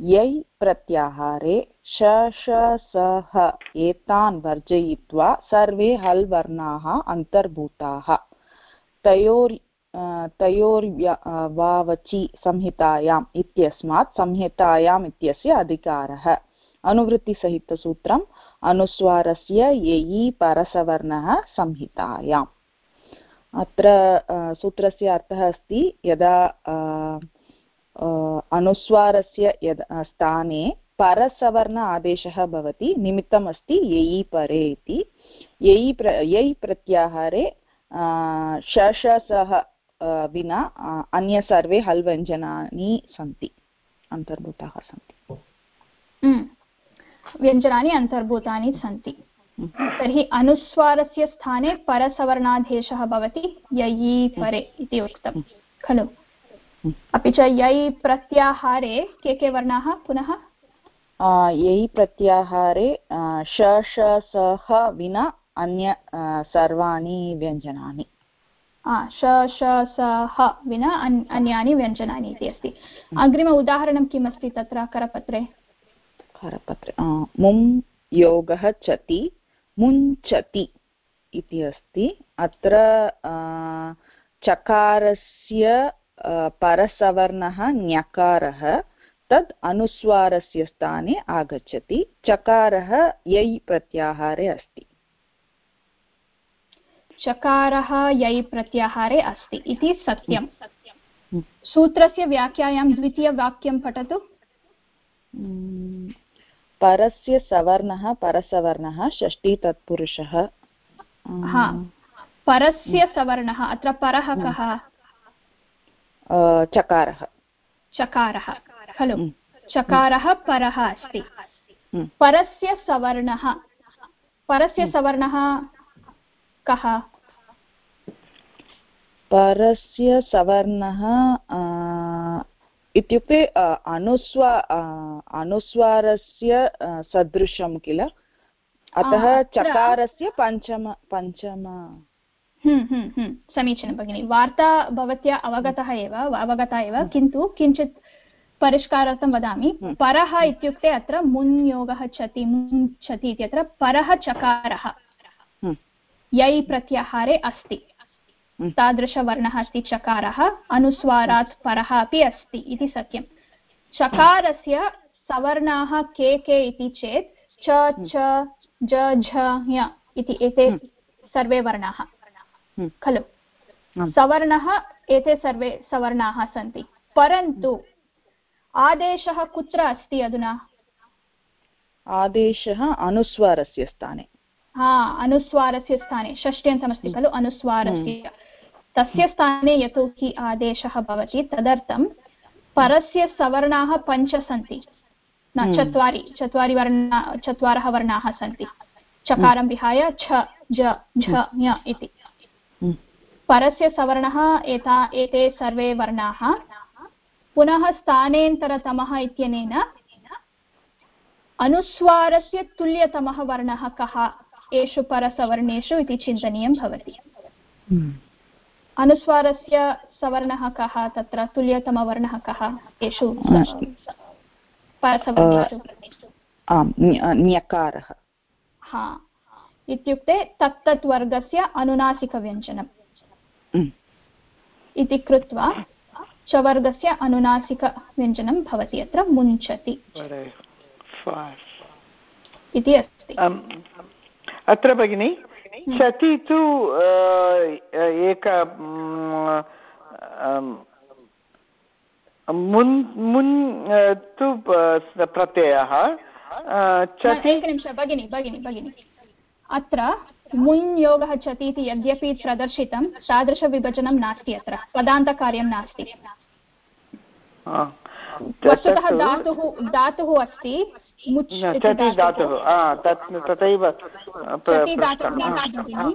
यै प्रत्याहारे श एतान् वर्जयित्वा सर्वे हल् वर्णाः अन्तर्भूताः। तयोर् तयोर्वावचि संहितायाम् इत्यस्मात् संहितायाम् इत्यस्य अधिकारः। अनुवृत्तिसहितसूत्रम् अनुस्वारस्य ययि परसवर्णः संहितायाम्। अत्र सूत्रस्य अर्थः अस्ति, यदा अनुस्वारस्य यद् स्थाने परसवर्ण आदेशः भवति निमित्तम् अस्ति ययि परे इति। ययि प्र, यै प्रत्याहारे शशसः विना अन्य सर्वे हल् व्यञ्जनानि सन्ति अन्तर्भूताः सन्ति। व्यञ्जनानि अन्तर्भूतानि सन्ति। तर्हि अनुस्वारस्य स्थाने परसवर्णादेशः भवति ययि परे इति उक्तं खलु। अपि च यै प्रत्याहारे के के वर्णाः पुनः? यै प्रत्याहारे श श सः विना अन्य सर्वाणि व्यञ्जनानि। श श सः विना अन्यानि व्यञ्जनानि इति अस्ति। अग्रिम उदाहरणं किम् अस्ति तत्र करपत्रे? करपत्रे मुं योगः चति मुञ्चति इति अस्ति। अत्र चकारस्य परसवर्णः ञकारः तद् अनुस्वारस्य स्थाने आगच्छति। चकारः यै प्रत्याहारे अस्ति। चकारः यै प्रत्याहारे अस्ति इति सत्यं सूत्रस्य व्याख्यायां द्वितीयवाक्यं पठतु। परस्य सवर्णः परसवर्णः षष्ठी तत्पुरुषः हा परस्य सवर्णः अत्र परः कः? चकारः। चकारः खलु। चकारः परः अस्ति। परस्य सवर्णः परस्य सवर्णः कः? परस्य सवर्णः इत्युक्ते अनुस्वा अनुस्वारस्य सदृशं किल? अतः चकारस्य पञ्चम पञ्चम। समीचीनं भगिनि। वार्ता भवत्या अवगतः एव अवगता एव किन्तु किञ्चित् परिष्कारार्थं वदामि। हम्म। परः इत्युक्ते अत्र मुन्योगः चति मुञ्चति इत्यत्र परः चकारः। हम्म। यै प्रत्याहारे अस्ति। हम्म। तादृशवर्णः अस्ति चकारः अनुस्वारात् परः अपि अस्ति इति सत्यं। चकारस्य सवर्णाः के के इति चेत् च च ज झ इति एते हम्म। सर्वे वर्णाः। हम्म। खलु। सवर्णः एते सर्वे सवर्णाः सन्ति। परन्तु आदेशः कुत्र अस्ति अधुना? आदेशः अनुस्वारस्य स्थाने। हा अनुस्वारस्य स्थाने। षष्ट्यन्तमस्ति खलु? अनुस्वारस्य। तस्य स्थाने यतोहि आदेशः भवति तदर्थं परस्य सवर्णाः पञ्च सन्ति। न हम्म। चत्वारि चत्वारि वर्णा चत्वारः वर्णाः सन्ति। चकारं विहाय छ ज झ ञ इति। हम्म। परस्य सवर्णः एता एते सर्वे वर्णाः। पुनः स्थानेन्तरतमः इत्यनेन अनुस्वारस्य तुल्यतमः वर्णः कः? एषु परसवर्णेषु इति चिन्तनीयं भवति। अनुस्वारस्य सवर्णः कः तत्र तुल्यतमवर्णः कः एषु परसवर्णेषु आम् न्यकारः। हा। इत्युक्ते तत्तत् वर्गस्य अनुनासिकव्यञ्जनम्। इति कृत्वा चवर्गस्य अनुनासिकव्यञ्जनं भवति अत्र मुञ्चति। इति अस्ति। अत्र भगिनि चति तु अ, एक अम्, मुन् मुन् तु प्रत्ययः। भगिनि भगिनि भगिनि। अत्र मुञ् योगः चति इति यद्यपि प्रदर्शितं तादृशविभजनं नास्ति अत्र पदान्तकार्यं नास्ति। वस्तुतः धातुः धातुः अस्ति चति धातुः। तथैव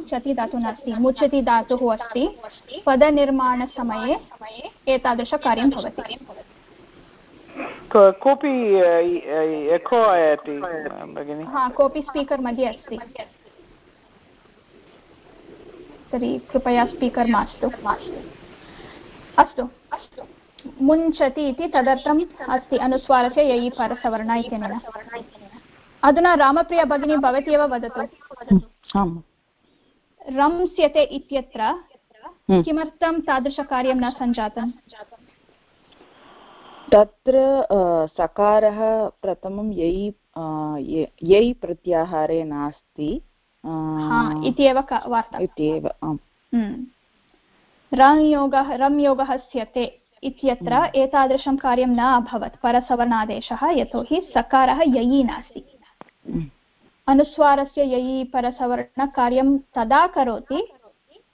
चति नास्ति मुचति धातुः अस्ति पदनिर्माणसमये एतादृशकार्यं भवति। कोऽपि एको आयाति भगिनि? हा कोऽपि स्पीकर् मध्ये अस्ति। तर्हि कृपया स्पीकर् मास्तु। अस्तु। मुञ्चति इति तदर्थम् अस्ति। अनुस्वारस्य ययि परसवर्ण इत्यनेन अधुना रामप्रिया भगिनी भवती एव वदतु। रंस्यते इत्यत्र हम्म। किमर्थं तादृशकार्यं न सञ्जातम्? तत्र सकारः प्रथमं यै अ, यै- यै प्रत्याहारे नास्ति। इति एव वार्ता। हम्म। रंयोगः रंयोगः स्यते इत्यत्र एतादृशं कार्यं न अभवत्। परसवर्णादेशः यतोहि सकारः ययि नास्ति। हम्म। अनुस्वारस्य ययि परसवर्णकार्यं तदा करोति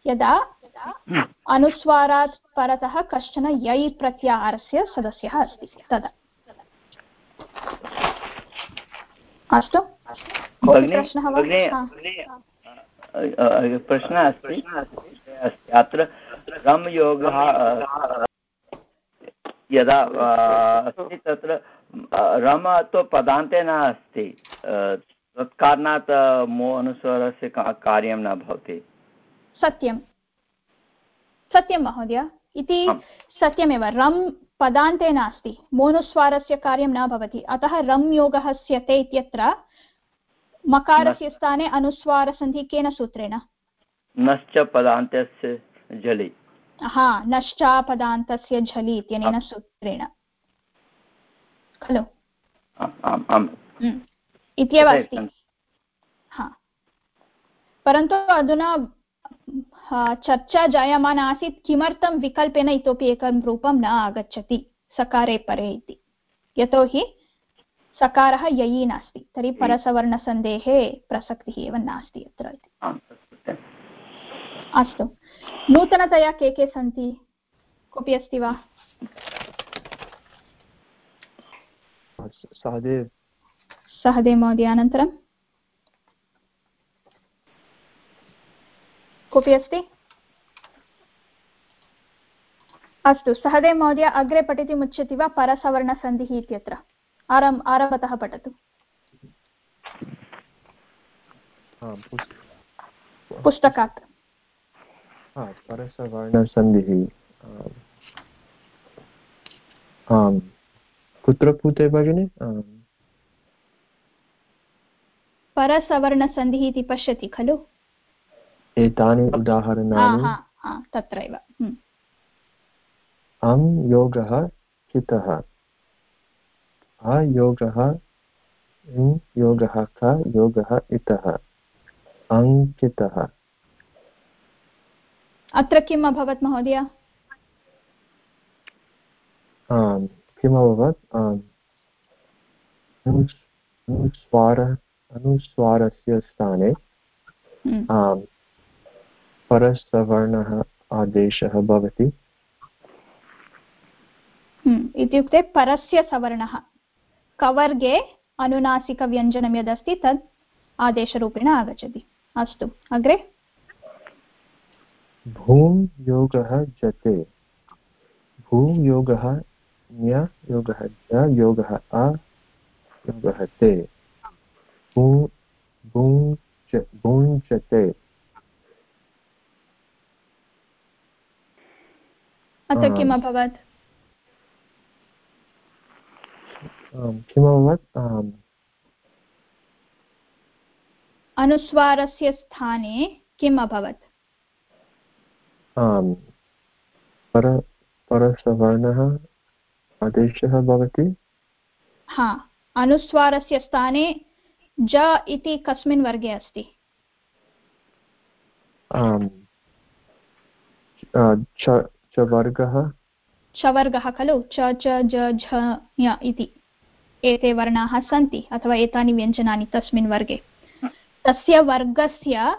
यदा अनुस्वारात् परतः कश्चन यै प्रत्याहारस्य सदस्यः अस्ति तदा। अस्तु? प्रश्नः प्रश्नः अस्ति। अत्र रम् योगः अ, यदा अस्ति तत्र रम तु पदान्ते न अस्ति तत्कारणात् मो अनुस्वरस्य कार्यं न भवति। सत्यं। सत्यं महोदय। इति सत्यमेव। रम् पदान्ते नास्ति मोनुस्वारस्य कार्यं न भवति। अतः रम् योगः स्यते इत्यत्र मकारस्य स्थाने अनुस्वारसन्धिः केन सूत्रेण। नश्च पदान्तस्य जलि। हा नश्चापदान्तस्य झलि इत्यनेन सूत्रेण। खलु? हम्म. इत्येव अस्ति हा। परन्तु अधुना चर्चा जायमाना आसीत् किमर्थं विकल्पेन इतोपि एकं रूपं न आगच्छति सकारे परे इति। यतोहि सकारः ययि नास्ति तर्हि परसवर्णसन्धेः प्रसक्तिः एव नास्ति अत्र इति। अस्तु। नूतनतया के के सन्ति? कोऽपि अस्ति वा? सहदेव। सहदेव महोदय अनन्तरं? कोऽपि अस्ति? अस्तु सहदेव महोदय अग्रे पठितुमिच्छति वा? परसवर्णसन्धिः इत्यत्र। आरम् आरम्भतः पठतु। पुस्तकात्। हा, परसवर्णसन्धिः आम्। कुत्र पूते भगिनि परसवर्णसन्धिः इति पश्यति खलु? एतानि उदाहरणानि। तत्रैव हम्म। अं योगः चितः अयोगः योगः क योगः इतः। अङ्कितः। अत्र किम् अभवत् महोदय? किम् अभवत्? अनुस्वार अनुस्वारस्य स्थाने हम्म। परसवर्णः आदेशः भवति। हम्म, इत्युक्ते परस्य सवर्णः। कवर्गे अनुनासिकव्यञ्जनं यदस्ति तद् आदेशरूपेण आगच्छति। अस्तु अग्रे? भूं योगः जते भूं योगः ञ योगः ज योगः अ योगः ते भुञ्चते। अत्र किम् अभवत्? किमभवत् अनुस्वारस्य स्थाने किम् अभवत्? आम् पर परसवर्णः आदेशः भवति? हा अनुस्वारस्य स्थाने ज इति कस्मिन् वर्गे अस्ति। आम् च वर्गः? च वर्गः खलु च च ज झ इति। एते वर्णाः सन्ति अथवा एतानि व्यञ्जनानि तस्मिन् वर्गे। तस्य वर्गस्य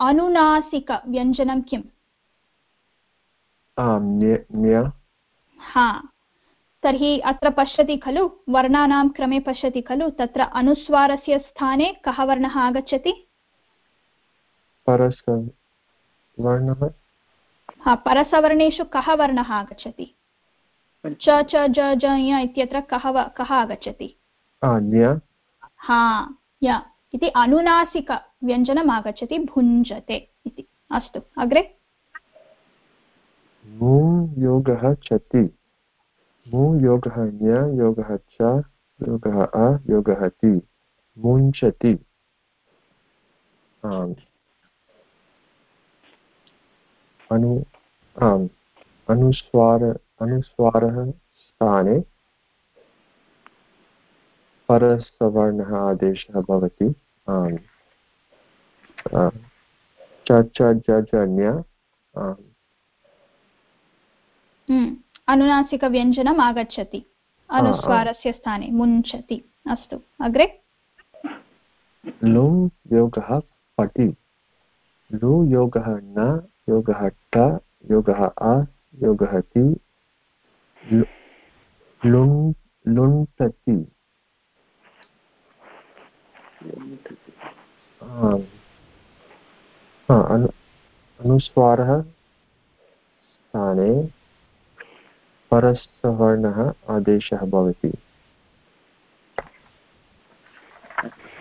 अनुनासिकव्यञ्जनं किम्? हा। तर्हि अत्र पश्यति खलु? वर्णानां क्रमे पश्यति खलु? तत्र अनुस्वारस्य स्थाने कः वर्णः आगच्छति? हा परसवर्णेषु कः वर्णः आगच्छति? च च ज ज य इत्यत्र कः कः आगच्छति? हा य। इति अनुनासिकव्यञ्जनम् आगच्छति भुञ्जते इति। अस्तु अग्रे। योगः चति योगः ञ योगः च योगः अ योगः ति मुञ्चति अनु आम् अनुस्वार अनुस्वारः स्थाने परसवर्णः आदेशः भवति आम् च च जन्य हम्म, अनुनासिकव्यञ्जनम् आगच्छति। अनुस्वारस्य स्थाने मुञ्चति। अस्तु। अग्रे? लुङ् योगः पटि। लु योगः न योगः ट योगः अ योगः ति। लुण् लुण्टति अनुस्वारः स्थाने परसवर्णः आदेशः भवति।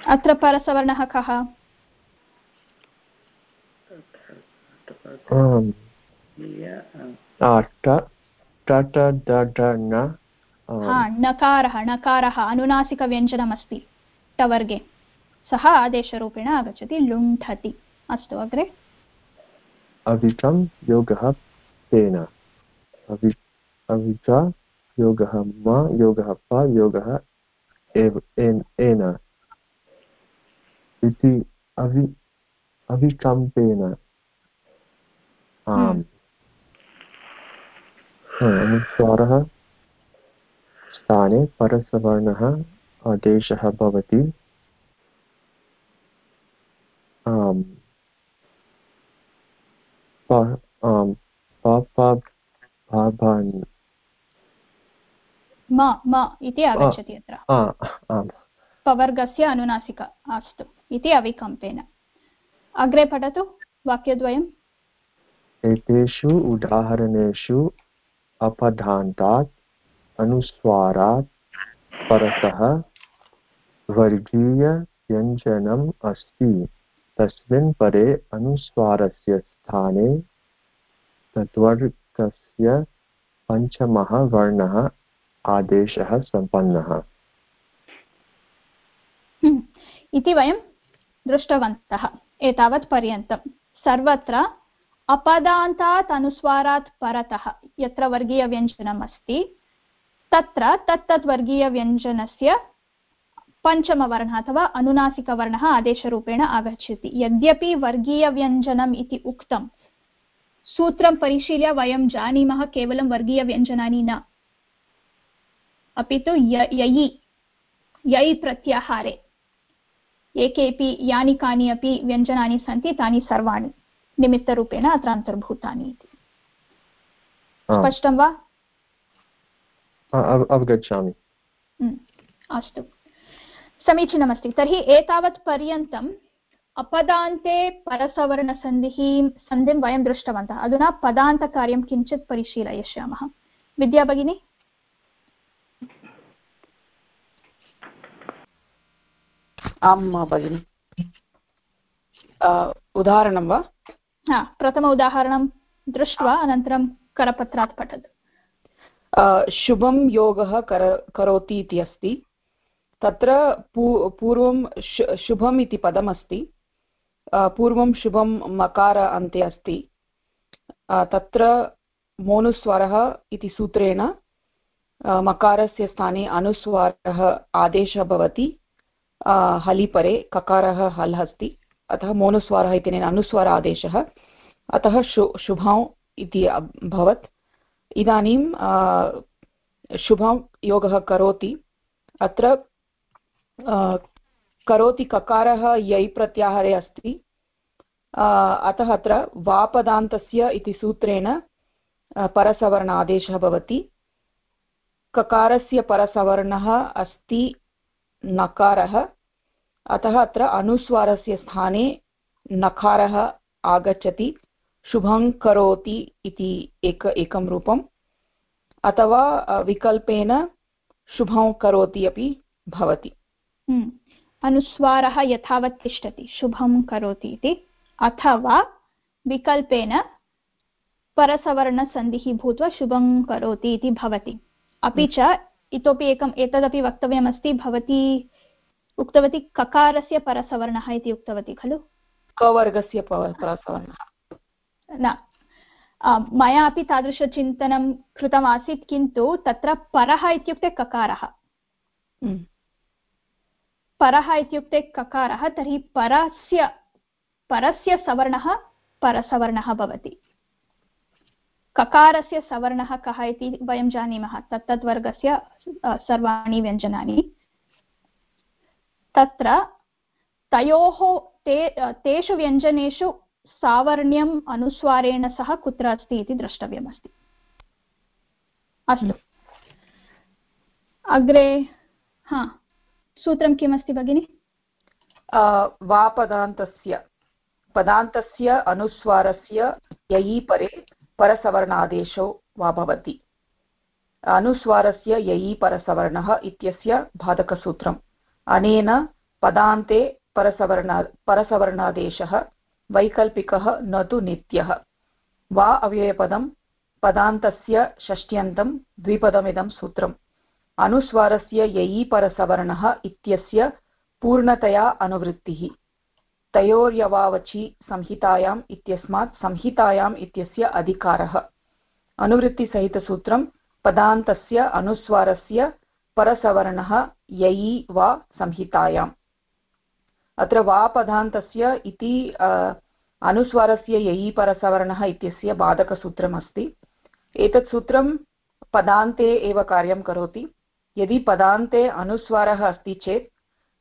अत्र परसवर्णः कः? नकारः नकारः अनुनासिकव्यञ्जनमस्ति टवर्गे। सः आदेशरूपेण आगच्छति लुण्ठति। अस्तु अग्रे। अविकं योगः तेन। अवि अविका योगः मा योगः प योगः एव एन इति अवि अविकम्पेन आम् अनुस्वारः स्थाने परसवर्णः आदेशः भवति आम् म म इति आगच्छति अत्र। पवर्गस्य अनुनासिका अस्तु। इति अविकम्पेन। अग्रे पठतु वाक्यद्वयम्। एतेषु उदाहरणेषु अपधान्तात् अनुस्वारात् परतः वर्गीयव्यञ्जनम् अस्ति। तस्मिन् परे अनुस्वारस्य स्थाने तद्वर्गस्य पञ्चमः वर्णः आदेशः सम्पन्नः। हम्म। इति वयं दृष्टवन्तः एतावत् पर्यन्तं। सर्वत्र अपदान्तात् अनुस्वारात् परतः यत्र वर्गीयव्यञ्जनम् अस्ति, तत्र तत्तत् वर्गीयव्यञ्जनस्य पञ्चमवर्णः अथवा अनुनासिकवर्णः आदेशरूपेण आगच्छति। यद्यपि वर्गीयव्यञ्जनम् इति उक्तं, सूत्रं परिशील्य वयं जानीमः केवलं वर्गीयव्यञ्जनानि न। अपि तु ययि यै प्रत्याहारे। ये केपि यानि कानि अपि व्यञ्जनानि सन्ति तानि सर्वाणि। निमित्तरूपेण अत्र अन्तर्भूतानि इति। स्पष्टं वा? अवगच्छामि। अस्तु। समीचीनमस्ति। तर्हि एतावत् पर्यन्तम् अपदान्ते परसवर्णसन्धिः सन्धिं वयं दृष्टवन्तः। अधुना पदान्तकार्यं किञ्चित् परिशीलयिष्यामः। विद्या भगिनी? आं भगिनि। उदाहरणं वा? हा प्रथम उदाहरणं दृष्ट्वा अनन्तरं करपत्रात् पठतु। शुभं योगः कर करोति इति अस्ति। तत्र पू पूर्वं शुभम् इति पदमस्ति। पूर्वं शुभं मकार अन्ते अस्ति। तत्र मोनुस्वरः इति सूत्रेण मकारस्य स्थाने अनुस्वारः आदेशः भवति। हलिपरे ककारः हल् अस्ति अतः मोनुस्वारः इत्यनेन अनुस्वार आदेशः अतः शु शुभौ इति अभवत् इदानीं शुभं योगः करोति अत्र करोति ककारः यै प्रत्याहारे अस्ति अतः अत्र वापदान्तस्य इति सूत्रेण परसवर्ण आदेशः भवति ककारस्य परसवर्णः अस्ति नकारः। अतः अत्र अनुस्वारस्य स्थाने नकारः आगच्छति शुभं करोति इति एक एकं रूपम्। अथवा विकल्पेन शुभं करोति अपि भवति। हम्म। अनुस्वारः यथावत् तिष्ठति शुभं करोति इति। अथवा विकल्पेन परसवर्णसन्धिः भूत्वा शुभं करोति इति भवति। अपि च इतोपि एकम् एतदपि वक्तव्यमस्ति भवती उक्तवती ककारस्य परसवर्णः इति उक्तवती खलु? कवर्गस्य परसवर्णः। न। मया अपि तादृशचिन्तनं कृतमासीत् किन्तु तत्र परः इत्युक्ते ककारः। हम्म। परः इत्युक्ते ककारः तर्हि परस्य परस्य सवर्णः परसवर्णः भवति। ककारस्य सवर्णः कः इति वयं जानीमः। तत्तद्वर्गस्य सर्वाणि व्यञ्जनानि। तत्र तयोः ते तेषु व्यञ्जनेषु सावर्ण्यम् अनुस्वारेण सह कुत्र अस्ति इति द्रष्टव्यमस्ति। अस्तु। अग्रे, हा, सूत्रं किमस्ति भगिनि? वा पदान्तस्य पदान्तस्य अनुस्वारस्य ययि परे परसवर्णादेशो वा भवति। अनुस्वारस्य ययि परसवर्णः इत्यस्य बाधकसूत्रम् अनेन पदान्ते परसवर्ण, परसवर्णादेशः वैकल्पिकः न तु नित्यः। वा अव्ययपदं पदान्तस्य षष्ट्यन्तं द्विपदमिदं सूत्रम्। अनुस्वारस्य ययीपरसवर्णः इत्यस्य पूर्णतया अनुवृत्तिः। तयोर्यवावचि संहितायाम् इत्यस्मात् संहितायाम् इत्यस्य अधिकारः। अनुवृत्तिसहितसूत्रं पदान्तस्य अनुस्वारस्य परसवर्णः ययि वा संहितायाम्। अत्र वा पदान्तस्य इति अनुस्वारस्य ययि परसवर्णः इत्यस्य बाधकसूत्रमस्ति। एतत् सूत्रं पदान्ते एव कार्यं करोति। यदि पदान्ते अनुस्वारः अस्ति चेत्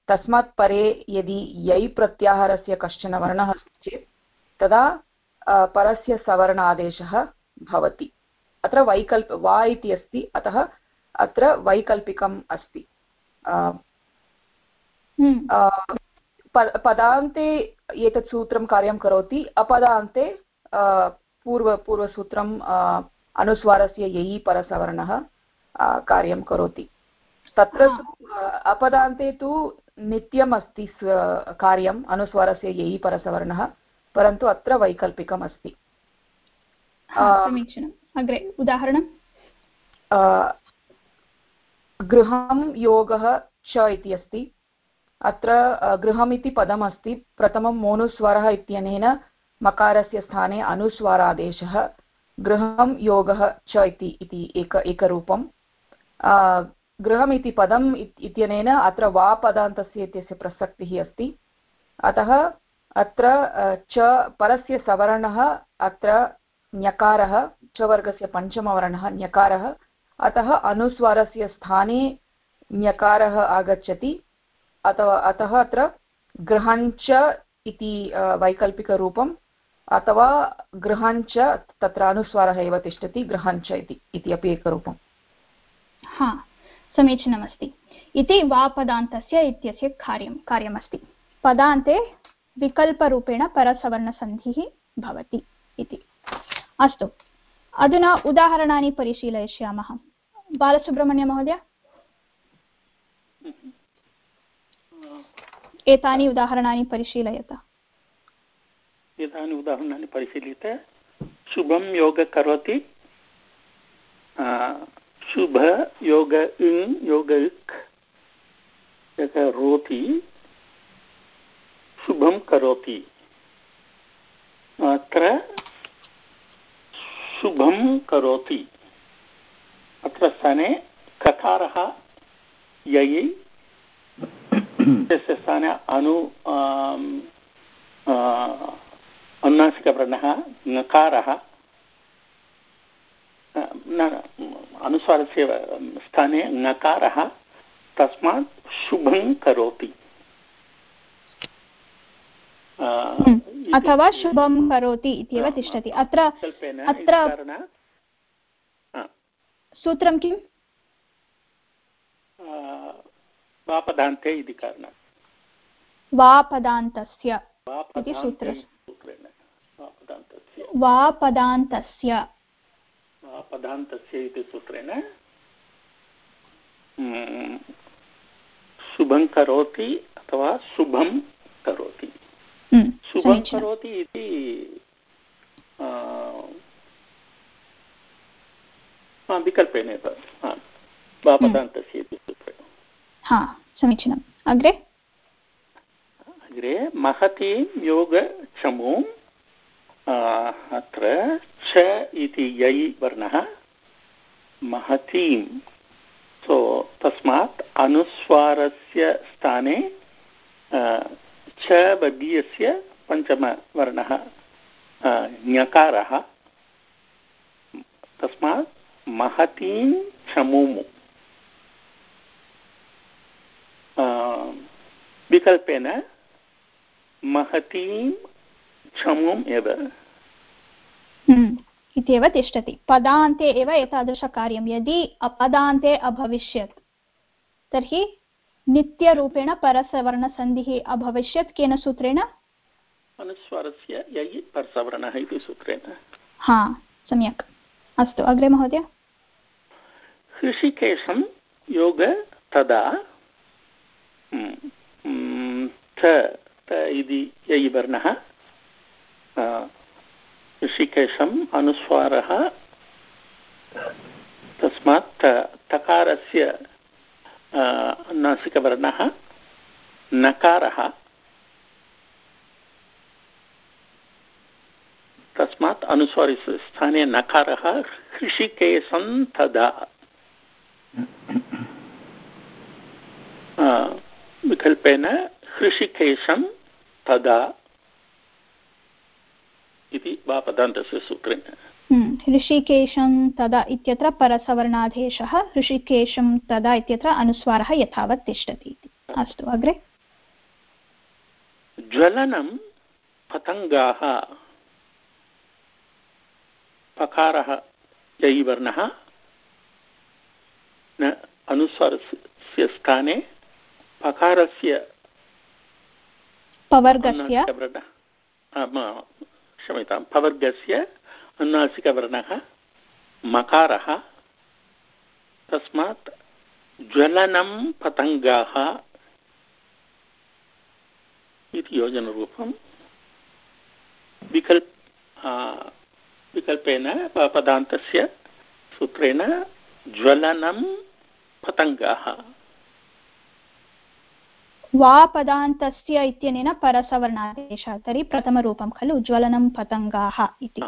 तस्मात् परे यदि यै प्रत्याहारस्य कश्चन वर्णः अस्ति चेत् तदा परस्य सवर्ण आदेशः भवति। अत्र वैकल्प वा इति अस्ति अतः अत्र वैकल्पिकम् अस्ति। हम्म। पदान्ते एतत् सूत्रं कार्यं करोति अपदान्ते पूर्व पूर्वसूत्रम् अनुस्वारस्य ययि परसवर्णः कार्यं करोति। तत्र अपदान्ते तु नित्यम् अस्ति कार्यम् अनुस्वारस्य ययि परसवर्णः परन्तु अत्र वैकल्पिकम् अस्ति समीचीनम्। अग्रे उदाहरणं गृहं योगः च इति अस्ति। अत्र गृहम् इति पदमस्ति। प्रथमं मोनुस्वरः इत्यनेन मकारस्य स्थाने अनुस्वारादेशः गृहं योगः च इति एक एकरूपं गृहम् इति पदम् इत्यनेन अत्र वा पदान्तस्य इत्यस्य प्रसक्तिः अस्ति। अतः अत्र च परस्य सवर्णः, अत्र ञकारः, च वर्गस्य पञ्चमवर्णः अतः अनुस्वारस्य स्थाने ञकारः आगच्छति। अथवा अतः अत्र गृहञ्च इति वैकल्पिकरूपम्, अथवा गृहञ्च तत्र अनुस्वारः एव तिष्ठति गृहञ्च इति अपि एकरूपम्। समीचीनमस्ति। इति वा पदान्तस्य इत्यस्य कार्यं कार्यमस्ति। पदान्ते विकल्परूपेण परसवर्णसन्धिः भवति इति। अस्तु। अधुना उदाहरणानि परिशीलयिष्यामः। बालसुब्रह्मण्यमहोदय एतानि उदाहरणानि परिशीलयत। एतानि उदाहरणानि परिशील्यते शुभं योग करोति शुभ योग इङ् योग इक् रोति, शुभं करोति। अत्र शुभं करोति। अत्र स्थाने ककारः ययि, तस्य स्थाने अनु अनुनासिकवर्णः ङकारः अनुस्वारस्य स्थाने ङकारः तस्मात् शुभं करोति। हम्म, अथवा शुभं करोति इत्येव तिष्ठति। अत्र अत्र सूत्रं किम्? वापदान्ते इति कारणात्। वापदान्तस्य इति सूत्रस्य वापदान्तस्य। पदान्तस्य इति सूत्रेण हम्म, शुभं करोति अथवा शुभं करोति। हम्म, शुभं करोति इति विकल्पेन एव। पदान्तस्य इति सूत्रे हा समीचीनम्। अग्रे? अग्रे महतीं योगक्षमुं अत्र च इति यै वर्णः महतीं सो, तस्मात् अनुस्वारस्य स्थाने च वर्गीयस्य पञ्चमवर्णः ञकारः। तस्मात् महतीं क्षमुमु विकल्पेन महतीं क्षमुम् एव। हम्म, इत्येव तिष्ठति। पदान्ते एव एतादृशकार्यं। यदि अपदान्ते अभविष्यत् तर्हि नित्यरूपेण परसवर्णसन्धिः अभविष्यत् केन सूत्रेण? अनुस्वारस्य ययि परसवर्णः इति सूत्रेण। हा सम्यक्। अस्तु अग्रे महोदय। ऋषिकेशं योग तदा इति ययि वर्णः। ऋषिकेशम् अनुस्वारः तस्मात् तकारस्य नासिकवर्णः, नकारः, तस्मात् अनुस्वारस्य स्थाने नकारः हृषिकेशं तदा। विकल्पेन हृषिकेशं तदा। इति वा पदान्तस्य सूत्रेण हम्म, ऋषिकेशं तदा इत्यत्र परसवर्णादेशः ऋषिकेशं तदा इत्यत्र अनुस्वारः यथावत् तिष्ठति इति। अस्तु। अग्रे। ज्वलनं पतङ्गाः पकारः जयिवर्णः न अनुस्वारस्य स्थाने पकारस्य पवर्गस्य। क्षम्यतां। पवर्गस्य अनुनासिकवर्णः, मकारः, तस्मात् ज्वलनं पतङ्गाः इति योजनरूपं विकल्प विकल्पेन पदान्तस्य सूत्रेण ज्वलनं पतङ्गाः। वा पदान्तस्य इत्यनेन परसवर्णादेशः तर्हि प्रथमरूपं खलु ज्वलनं पतङ्गाः इति।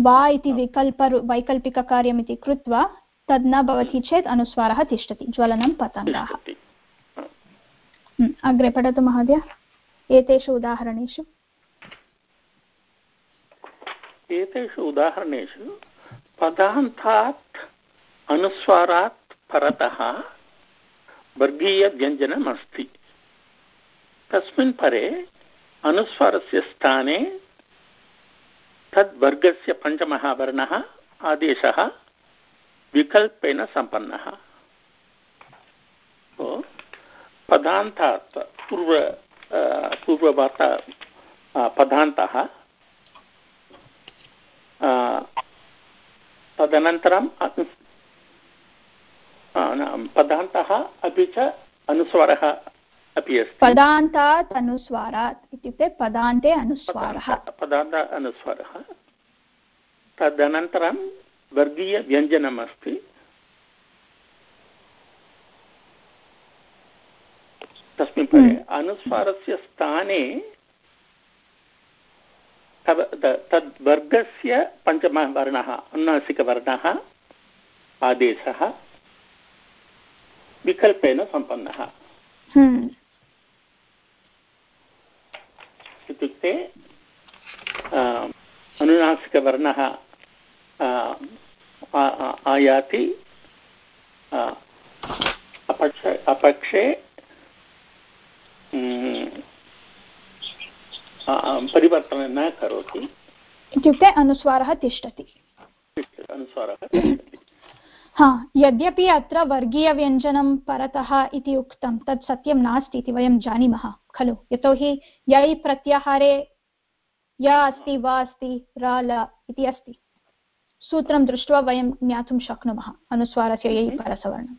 वा इति विकल्प वैकल्पिककार्यम् इति कृत्वा तद् न भवति चेत् अनुस्वारः तिष्ठति ज्वलनं पतङ्गाः। अग्रे पठतु महोदय एतेषु उदाहरणेषु। एतेषु उदाहरणेषु पदान्तात् अनुस्वारात् परतः वर्गीयव्यञ्जनम् अस्ति तस्मिन् परे अनुस्वारस्य स्थाने तद् वर्गस्य पञ्चमः वर्णः आदेशः विकल्पेन सम्पन्नः। पदान्तात् पूर्व पूर्ववार्ता पदान्तः। तदनन्तरं पदान्तः अपि च अनुस्वारः अपि अस्ति। पदान्तात् अनुस्वारात् इत्युक्ते पदान्ते अनुस्वारः। पदान्त अनुस्वारः। तदनन्तरं वर्गीयव्यञ्जनम् अस्ति। तस्मिन् परे हम्म। अनुस्वारस्य स्थाने तद् वर्गस्य पञ्चमः वर्णः अनुनासिकवर्णः आदेशः। विकल्पेन सम्पन्नः। हम्म। इत्युक्ते अनुनासिकवर्णः आयाति अपक्ष अपक्षे परिवर्तनं न करोति। इत्युक्ते अनुस्वारः तिष्ठति। अनुस्वारः हा यद्यपि अत्र वर्गीयव्यञ्जनं परतः इति उक्तं तत् सत्यं नास्ति इति वयं जानीमः खलु? यतोहि यै प्रत्याहारे य अस्ति वा अस्ति र ल इति अस्ति। सूत्रं दृष्ट्वा वयं ज्ञातुं शक्नुमः अनुस्वारस्य यै परसवर्णम्।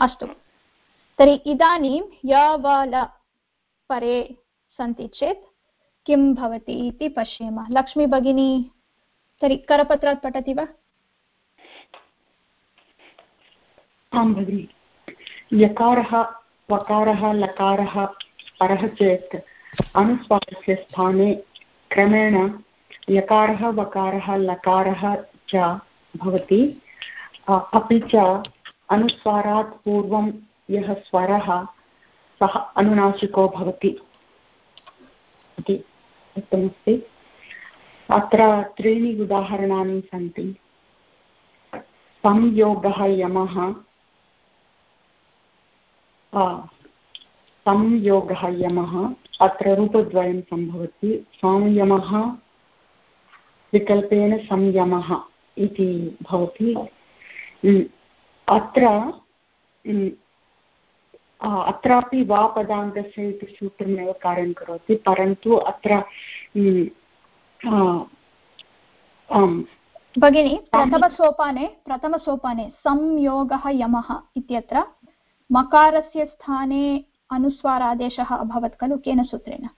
अस्तु। तर्हि इदानीं य व ल परे सन्ति चेत् किं भवति इति पश्येम। लक्ष्मी भगिनी तर्हि करपत्रात् पठति वा? आं भगिनि। यकारः, वकारः, लकारः, परः चेत् अनुस्वारस्य स्थाने क्रमेण यकारः, वकारः, लकारः च भवति। अपि च अनुस्वारात् पूर्वं यः स्वरः, सः अनुनासिको भवति। इति उक्तमस्ति अत्र त्रीणि उदाहरणानि सन्ति। संयोगः यमः संयोगः यमः अत्र रूपद्वयं सम्भवति। संयमः विकल्पेन संयमः इति भवति। अत्र अत्रापि वा पदान्तस्य इति सूत्रमेव कार्यं करोति परन्तु अत्र भगिनि प्रथमसोपाने प्रथमसोपाने संयोगः यमः इत्यत्र मकारस्य स्थाने अनुस्वारादेशः अभवत् खलु केन सूत्रेण?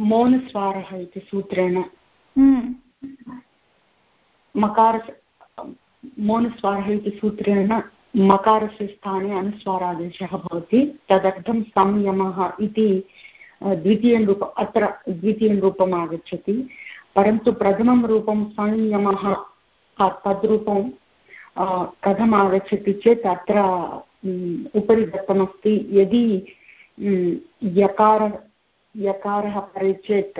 मौनस्वारः इति सूत्रेण। हम्म। मकार मौनस्वारः इति सूत्रेण मकारस्य स्थाने अनुस्वारादेशः भवति। तदर्थं संयमः इति द्वितीयं रूप अत्र द्वितीयं रूपम् आगच्छति। परन्तु प्रथमं रूपं संयमः तद्रूपं कथम् आगच्छति चेत् अत्र उपरि दत्तमस्ति। यदि यकार यकारः परे चेत्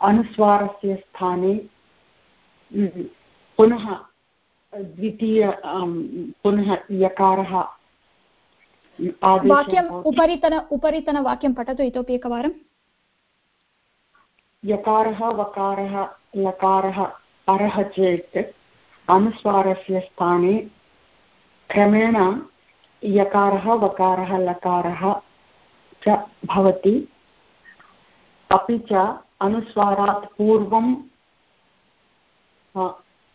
अनुस्वारस्य स्थाने पुनः द्वितीय पुनः यकारः वाक्यम् उपरितन उपरितनवाक्यं पठतु इतोपि एकवारं यकारः वकारः लकारः परः चेत् अनुस्वारस्य स्थाने क्रमेण यकारः, वकारः, लकारः च भवति। अपि च अनुस्वारात् पूर्वं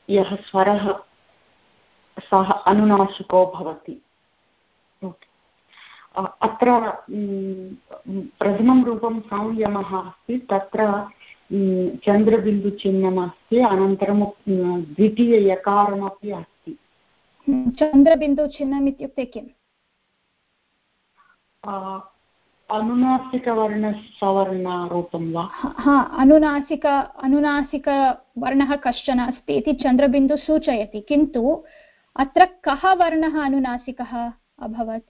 यः स्वरः, सः अनुनासिको भवति। अत्र प्रथमं रूपं संयमः अस्ति, तत्र चन्द्रबिन्दुचिह्नम् अस्ति अनन्तरं द्वितीययकारमपि अस्ति। चन्द्रबिन्दुचिह्नम् इत्युक्ते किम्? अनुनासिकवर्णसवर्णरूपं वा? हा अनुनासिक अनुनासिकवर्णः कश्चन अस्ति इति चन्द्रबिन्दु सूचयति किन्तु अत्र कः वर्णः अनुनासिकः अभवत्?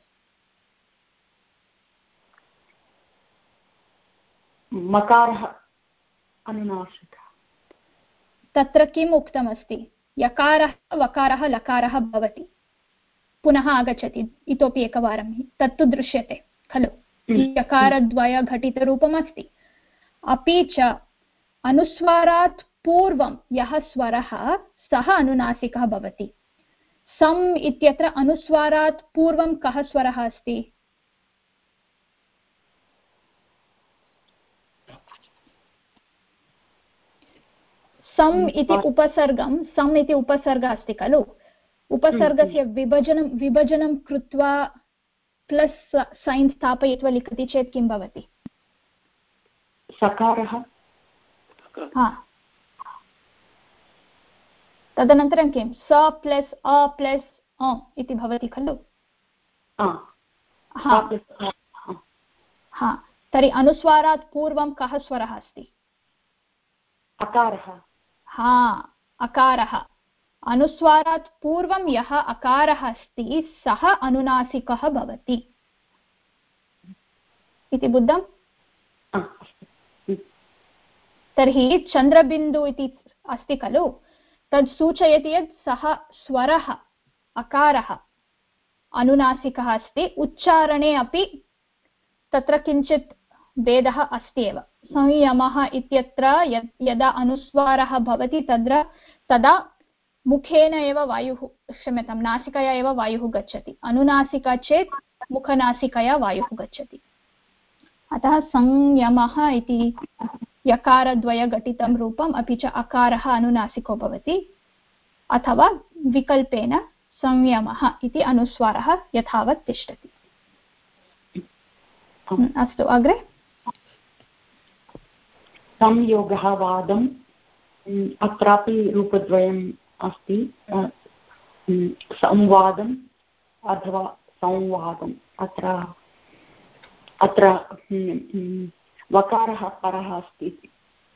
मकारः। अनुनासिकः तत्र किम् उक्तमस्ति? यकारः वकारः लकारः भवति। पुनः आगच्छति इतोपि एकवारं तत्तु दृश्यते खलु। यकारद्वयघटितरूपम् अस्ति अपि च अनुस्वारात् पूर्वं यः स्वरः सः अनुनासिकः भवति। सम् इत्यत्र अनुस्वारात् पूर्वं कः स्वरः अस्ति? सम् इति उपसर्गं सम् इति उपसर्ग अस्ति खलु? उपसर्गस्य विभजनं विभजनं कृत्वा प्लस् सैन् स्थापयित्वा लिखति चेत् किं भवति? सकारः। तदनन्तरं किं? स प्लस् अ प्लस् अ इति भवति खलु? हा। तर्हि अनुस्वारात् पूर्वं कः स्वरः अस्ति? अकारः। हा अकारः। अनुस्वारात् पूर्वं यः अकारः अस्ति सः अनुनासिकः भवति। इति बुद्धम्? तर्हि चन्द्रबिन्दु इति अस्ति खलु? तद् सूचयति यत् सः स्वरः अकारः अनुनासिकः अस्ति। उच्चारणे अपि तत्र किञ्चित् भेदः अस्ति एव। संयमः इत्यत्र यदा अनुस्वारः भवति तत्र तदा मुखेन एव वायुः क्षम्यतां नासिकया एव वायुः गच्छति। अनुनासिका चेत् मुखनासिकया वायुः गच्छति। अतः संयमः इति यकारद्वयघटितं रूपम् अपि च अकारः अनुनासिको भवति अथवा विकल्पेन संयमः इति अनुस्वारः यथावत् तिष्ठति। अस्तु अग्रे? संयोगः वादम् अत्रापि रूपद्वयम् अस्ति संवादम् अथवा संवादम् अत्र अत्र वकारः परः अस्ति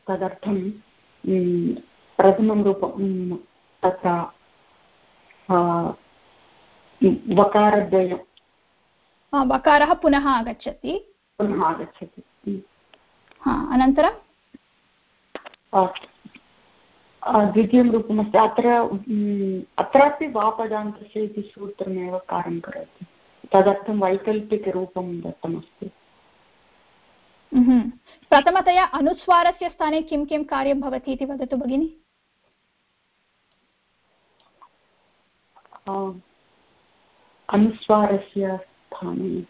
तदर्थं प्रथमं रूपं तत्र वकारद्वयं वकारः पुनः आगच्छति। पुनः आगच्छति। अनन्तरं द्वितीयं रूपमस्ति अत्र अत्रापि वापदान्तस्य इति सूत्रमेव कार्यं करोति। तदर्थं वैकल्पिकरूपं दत्तमस्ति। प्रथमतया अनुस्वारस्य स्थाने किं किं कार्यं भवति इति वदतु भगिनि। अनुस्वारस्य स्थाने।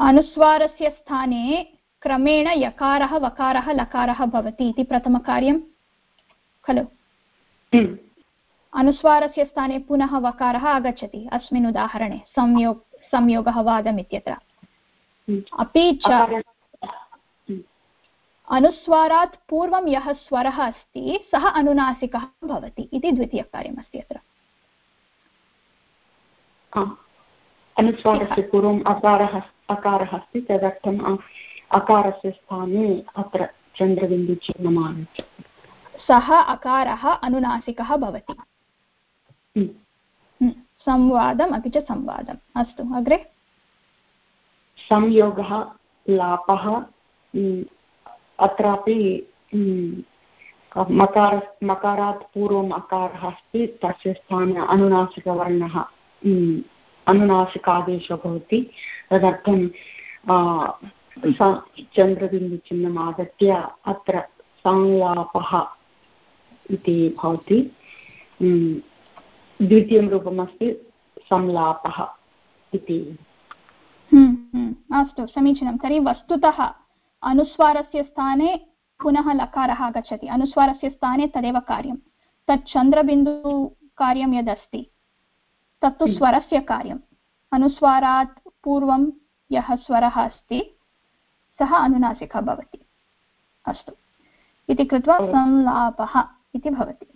अनुस्वारस्य स्थाने क्रमेण यकारः वकारः लकारः भवति इति प्रथमकार्यं। खलु? हम्म। अनुस्वारस्य स्थाने पुनः वकारः आगच्छति। अस्मिन् उदाहरणे संयोग संयोगः वादम् इत्यत्र। हम्म। अपि च अनुस्वारात् पूर्वं यः स्वरः अस्ति सः अनुनासिकः भवति इति द्वितीयकार्यमस्ति अत्र। अनुस्वारस्य पूर्वम् अकारः अकारः अस्ति तदर्थम् अकारस्य स्थाने अत्र चन्द्रबिन्दुचिह्नम् आगच्छति सः अकारः अनुनासिकः भवति। हम्म। हम्म। संवादम् अपि च संवादम्। अस्तु अग्रे। संयोगः लापः हम्म, अत्रापि मकार मकारात् पूर्वम् अकारः अस्ति तस्य स्थाने अनुनासिकवर्णः अनुनासिकादेशो भवति। तदर्थं चन्द्रबिन्दुचिह्नम् आगत्य अत्र संलापः इति भवति. द्वितीयं रूपमस्ति संलापः इति. अस्तु समीचीनं. तर्हि वस्तुतः अनुस्वारस्य स्थाने पुनः लकारः आगच्छति. अनुस्वारस्य स्थाने तदेव कार्यं. तत् चन्द्रबिन्दुकार्यं यदस्ति तत्तु। स्वरस्य कार्यम्. अनुस्वारात् पूर्वं यः स्वरः अस्ति सः अनुनासिकः भवति। अस्तु। इति कृत्वा संलापः इति भवति।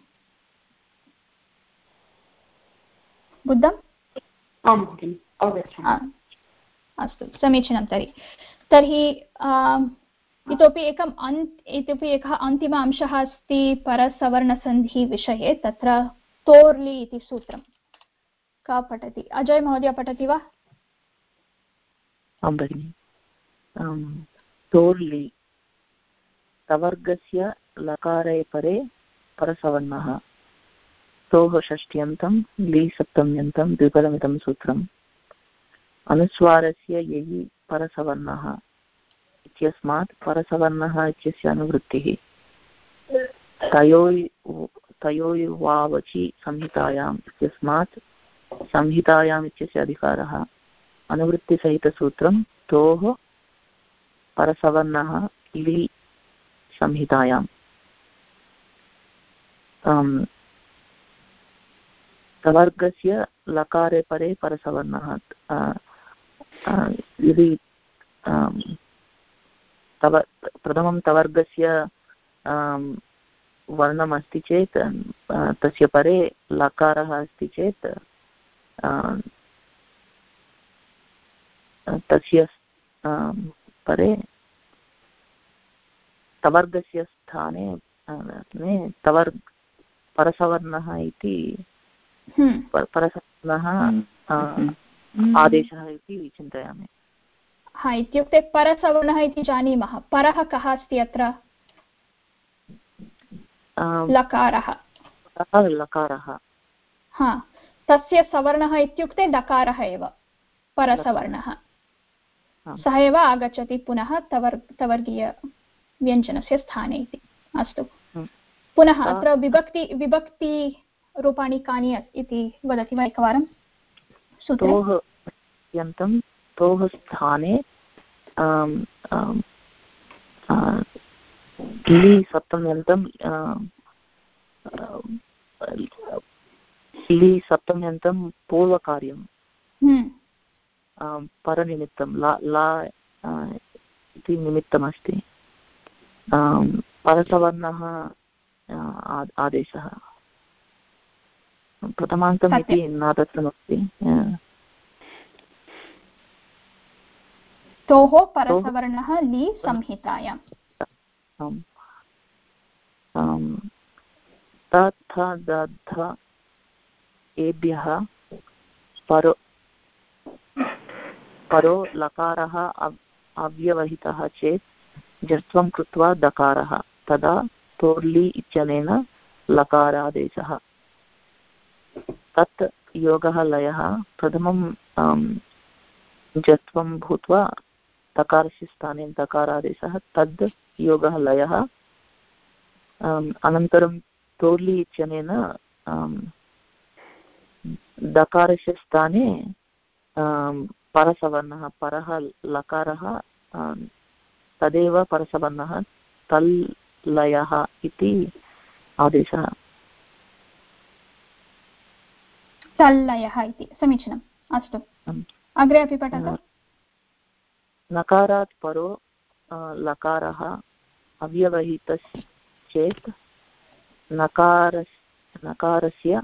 बुद्धम्? अस्तु समीचीनं तर्हि। तर्हि इतोपि एकम् अन्त् इतोपि एकः अन्तिम अंशः अस्ति परसवर्णसन्धिविषये तत्र तोर्लि इति सूत्रं। का पठति? अजय महोदय पठति वा? आं भगिनि। तोर्लि। तवर्गस्य लकारे परे परसवर्णः। तोः षष्ट्यन्तं, लि सप्तम्यन्तं द्विपदमिदं सूत्रम्। अनुस्वारस्य ययि परसवर्णः इत्यस्मात् परसवर्णः इत्यस्य अनुवृत्तिः। तयोः तयोर्वावचि संहितायाम् इत्यस्मात् संहितायाम् इत्यस्य अधिकारः। अनुवृत्तिसहितसूत्रं तोः परसवर्णः लि संहितायाम् तवर्गस्य लकारे परे परसवर्णः यदि तव, प्रथमं तवर्गस्य वर्णमस्ति चेत् तस्य परे लकारः अस्ति चेत् तस्य परे। तवर्गस्य स्थाने तवर् परसवर्णः इति। हम्म। परसवर्णः हम्म। हम्म। आदेशः इति चिन्तयामि। हा इत्युक्ते परसवर्णः इति जानीमः। परः कः अस्ति अत्र? लकारः। लकारः। हा तस्य सवर्णः इत्युक्ते डकारः एव। परसवर्णः। सः एव आगच्छति पुनः तवर् तवर्गीयव्यञ्जनस्य स्थाने इति। अस्तु। पुनः अत्र विभक्ति विभक्तिरूपाणि कानि इति वदति वा एकवारं? सूत्रं? तोः स्थाने लि सप्तम्यन्तं लि सप्तम्यन्तं पूर्वकार्यं हम्म। परनिमित्तं ला ला इति निमित्तमस्ति. परसवर्णः आदेशः. प्रथमान्तम् इति न दत्तमस्ति. तोः परसवर्णः लि संहितायाम्. तथ दध एभ्यः परो परो लकारः अव्यवहितः चेत् जत्वं कृत्वा दकारः। तदा तोर्लि इत्यनेन लकारादेशः। तत् योगः लयः। प्रथमं जत्वं भूत्वा तकारस्य स्थाने दकारादेशः। तद् योगः लयः। अनन्तरं तोर्लि इत्यनेन दकारस्य स्थाने परसवर्णः परः लकारः तदेव परसवर्णः तल् लयः इति आदेशः। तल्लयः इति समीचीनम् अस्तु। अग्रे अपि पठतु। नकारात् परो लकारः अव्यवहितश्चेत् नकार नकारस्य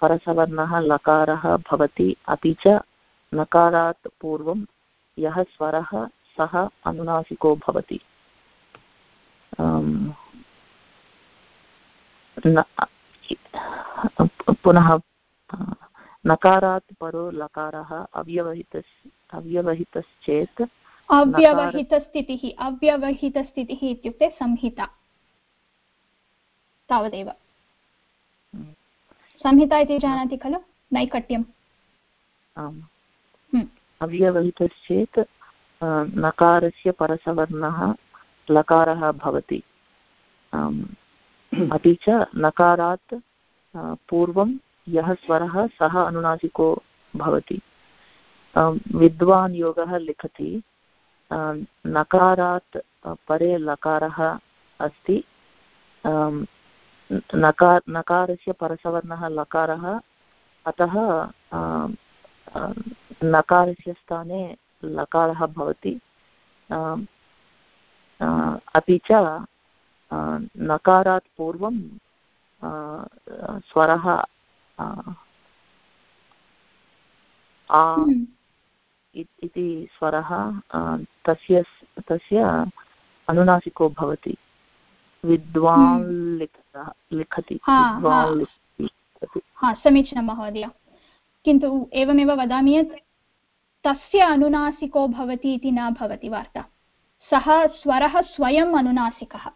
परसवर्णः लकारः भवति अपि च नकारात् पूर्वं यः स्वरः सः अनुनासिको भवति। पुनः नकारात् परो लकारः अव्यवहितस् अव्यवहितश्चेत् अव्यवहितस्थितिः अव्यवहितस्थितिः इत्युक्ते संहिता। तावदेव। हम्म। संहिता इति जानाति खलु? नैकट्यम्। आम्। अव्यवहितश्चेत् नकारस्य परसवर्णः लकारः भवति। अपि च नकारात् पूर्वं यः स्वरः सः अनुनासिको भवति। विद्वान् योगः लिखति नकारात् परे लकारः अस्ति। नकार, नकारस्य परसवर्णः लकारः, अतः नकारस्य स्थाने लकारः भवति। अपि च नकारात् पूर्वं स्वरः हम्म। इति स्वरः तस्य तस्य अनुनासिको भवति। विद्वान् हम्म। लिखति। हा समीचीनं महोदय। किन्तु एवमेव वदामि यत् तस्य अनुनासिको भवति इति न भवति वार्ता। सः स्वरः स्वयम् अनुनासिकः।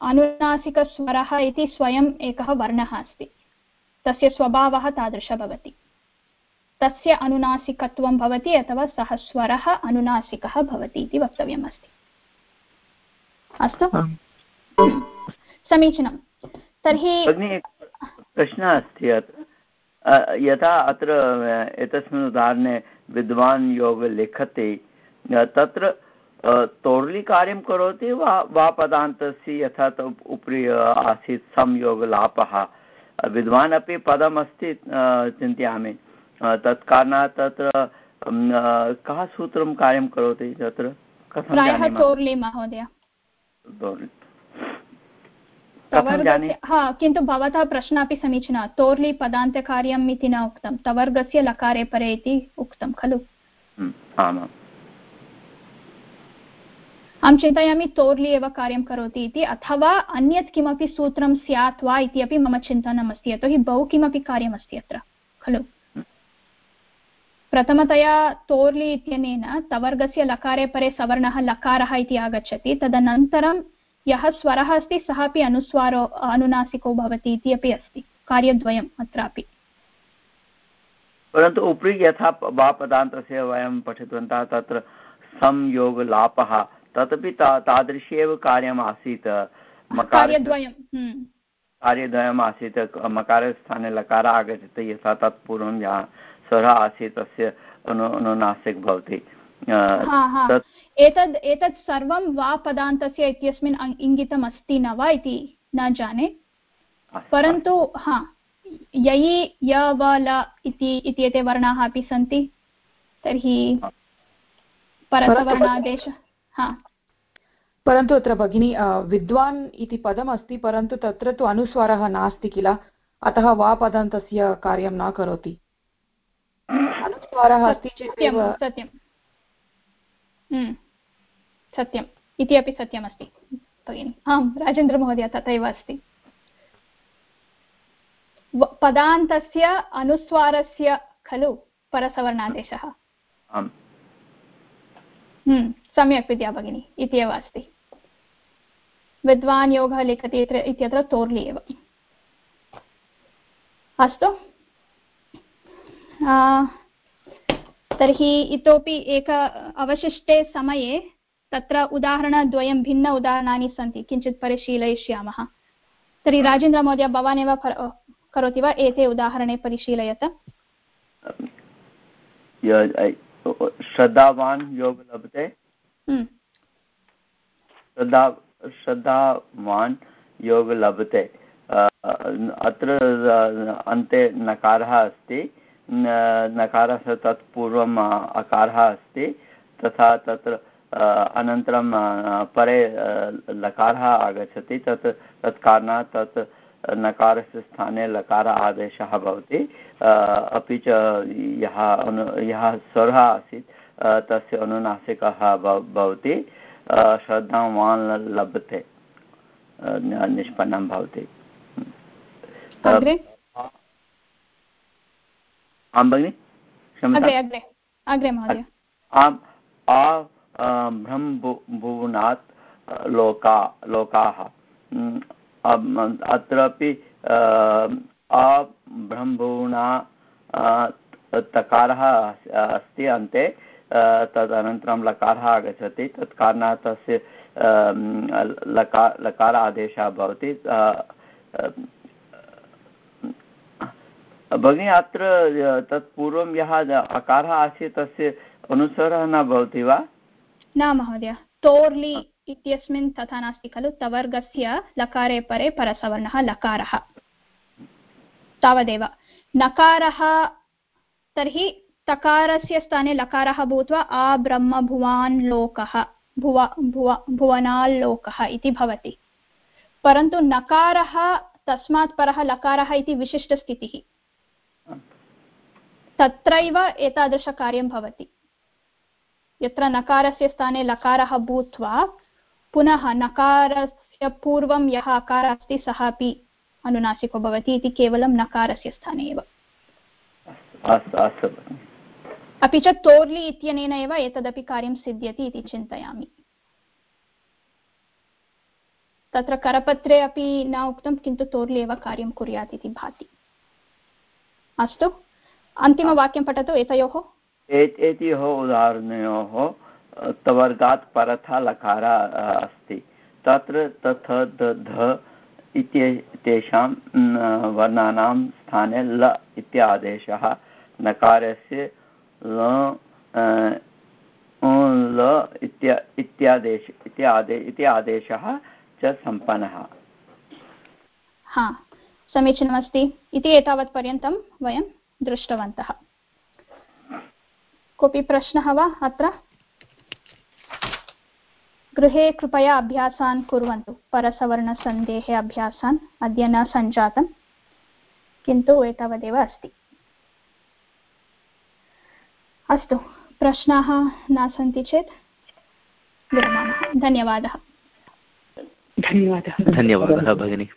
अनुनासिकस्वरः इति स्वयम् एकः वर्णः अस्ति। तस्य स्वभावः तादृशः भवति। तस्य अनुनासिकत्वं भवति अथवा सः स्वरः अनुनासिकः भवति इति वक्तव्यम् अस्ति। अस्तु? समीचीनं। तर्हि प्रश्नः अस्ति यथा अत्र एतस्मिन् उदाहरणे विद्वान् योग लिखति तत्र तोर्लिकार्यं करोति वा वा पदान्तस्य यथा उपरि आसीत् संयोगलापः। विद्वान् अपि पदम् अस्ति चिन्तयामि। तत् कारणात् तत्र कः सूत्रं कार्यं करोति तत्र? कथं तोर्लि महोदय। हा किन्तु भवतः प्रश्नः अपि समीचीनः तोर्लि पदान्तकार्यम् इति न उक्तं तवर्गस्य लकारे परे इति उक्तं खलु? आमाम्। अहं चिन्तयामि तोर्लि एव कार्यं करोति इति अथवा अन्यत् किमपि सूत्रं स्यात् वा इति अपि मम चिन्तनमस्ति यतोहि बहु किमपि कार्यमस्ति अत्र खलु? प्रथमतया तोर्लि इत्यनेन तवर्गस्य लकारे परे सवर्णः लकारः इति आगच्छति तदनन्तरं यः स्वरः अस्ति सः अपि अनुस्वारो अनुनासिको भवति इति अपि अस्ति। कार्यद्वयम् अत्रापि। परन्तु उपरि यथा वा पदान्तस्य वयं पठितवन्तः तत्र संयोगलापः तदपि ता तादृशी एव कार्यम् आसीत् कार्यद्वयं हम्म। कार्यद्वयम् आसीत् मकारस्थाने लकारः आगच्छति यथा तत् पूर्वं यः स्वरः आसीत् तस्य अनुनासिक भवति। एतद् एतत् सर्वं वा पदान्तस्य इत्यस्मिन् इङ्गितम् अस्ति न वा इति न जाने। परन्तु हा ययि य व ल इति इत्येते वर्णाः अपि सन्ति तर्हि परसवर्णादेश हा। परन्तु अत्र भगिनी विद्वान् इति पदमस्ति परन्तु तत्र तु अनुस्वारः नास्ति किल? अतः वा पदान्तस्य कार्यं न करोति। अनुस्वारः अस्ति चेत् सत्यं। हम्म। सत्यम्। इति अपि सत्यमस्ति। भगिनि। आं राजेन्द्रमहोदय तथैव अस्ति। पदान्तस्य अनुस्वारस्य खलु परसवर्णादेशः। हम्म, सम्यक् विद्या भगिनी इत्येव अस्ति। विद्वान् योगः लिखति इत्यत्र तोर्लि एव। अस्तु। तर्हि इतोपि एक अवशिष्टे समये तत्र उदाहरणद्वयं भिन्न उदाहरणानि सन्ति किञ्चित् परिशीलयिष्यामः। तर्हि राजेन्द्रमहोदय भवान् एव करोति वा एते उदाहरणे परिशीलयत? श्रद्धावान् योग लभते। हम्म। श्रद्धा श्रद्धावान् योग लभते। अत्र अन्ते नकारः अस्ति। नकारः तत् पूर्वम् अकारः अस्ति। तथा तत्र अनन्तरं परे लकारः आगच्छति तत् तत् कारणात् तत् नकारस्य स्थाने लकार आदेशः भवति। अपि च यः अनु यः स्वरः आसीत् तस्य अनुनासिकः भवति। श्रद्धावान् लभते निष्पन्नं भवति। आं भगिनि क्षम्यताम्। आम् आ ब्रह्मभुवनात् लोका, लोकाः। अत्रापि अब्रह्मभुवना तकारः अस्ति अन्ते तदनन्तरं लकारः आगच्छति। तत् कारणात् तस्य लकार लकार आदेशः भवति। भगिनी, अत्र तत् पूर्वं यः अकारः आसीत्, तस्य अनुसरः न भवति वा? न महोदय, तोर्लि इत्यस्मिन् तथा नास्ति खलु, तवर्गस्य लकारे परे परसवर्णः, लकारः। तावदेव। नकारः, तर्हि तकारस्य स्थाने लकारः भूत्वा आब्रह्मभुवान् लोकः, भुव भुव भुवनाल्लोकः इति भवति। परन्तु नकारः, तस्मात् परः लकारः इति विशिष्टस्थितिः। तत्रैव एतादृशकार्यं भवति। यत्र नकारस्य स्थाने लकारः भूत्वा पुनः नकारस्य पूर्वं यः अकारः अस्ति सः अपि अनुनासिको भवति इति केवलं नकारस्य स्थाने एव। अपि च तोर्लि इत्यनेन एव एतदपि कार्यं सिद्ध्यति इति चिन्तयामि। तत्र करपत्रे अपि न उक्तं किन्तु तोर्लि एव कार्यं कुर्यात् इति भाति। अस्तु अन्तिमवाक्यं पठतु एतयोः। एतयोः उदाहरणयोः तवर्गात् परतः लकार अस्ति। तत्र तथ ध इत्येतेषां वर्णानां स्थाने ल इत्यादेशः। नकारस्य ल ल इत्यादेश इति आदेशः च सम्पन्नः। हा, समीचीनमस्ति। इति एतावत्पर्यन्तं वयं दृष्टवन्तः। कोऽपि प्रश्नः वा अत्र? गृहे कृपया अभ्यासान् कुर्वन्तु। परसवर्णसन्धेः अभ्यासान्। अद्य न सञ्जातं किन्तु एतावदेव अस्ति। अस्तु प्रश्नाः न सन्ति चेत् विरमामः। धन्यवादः। धन्यवादः। धन्यवादः भगिनी।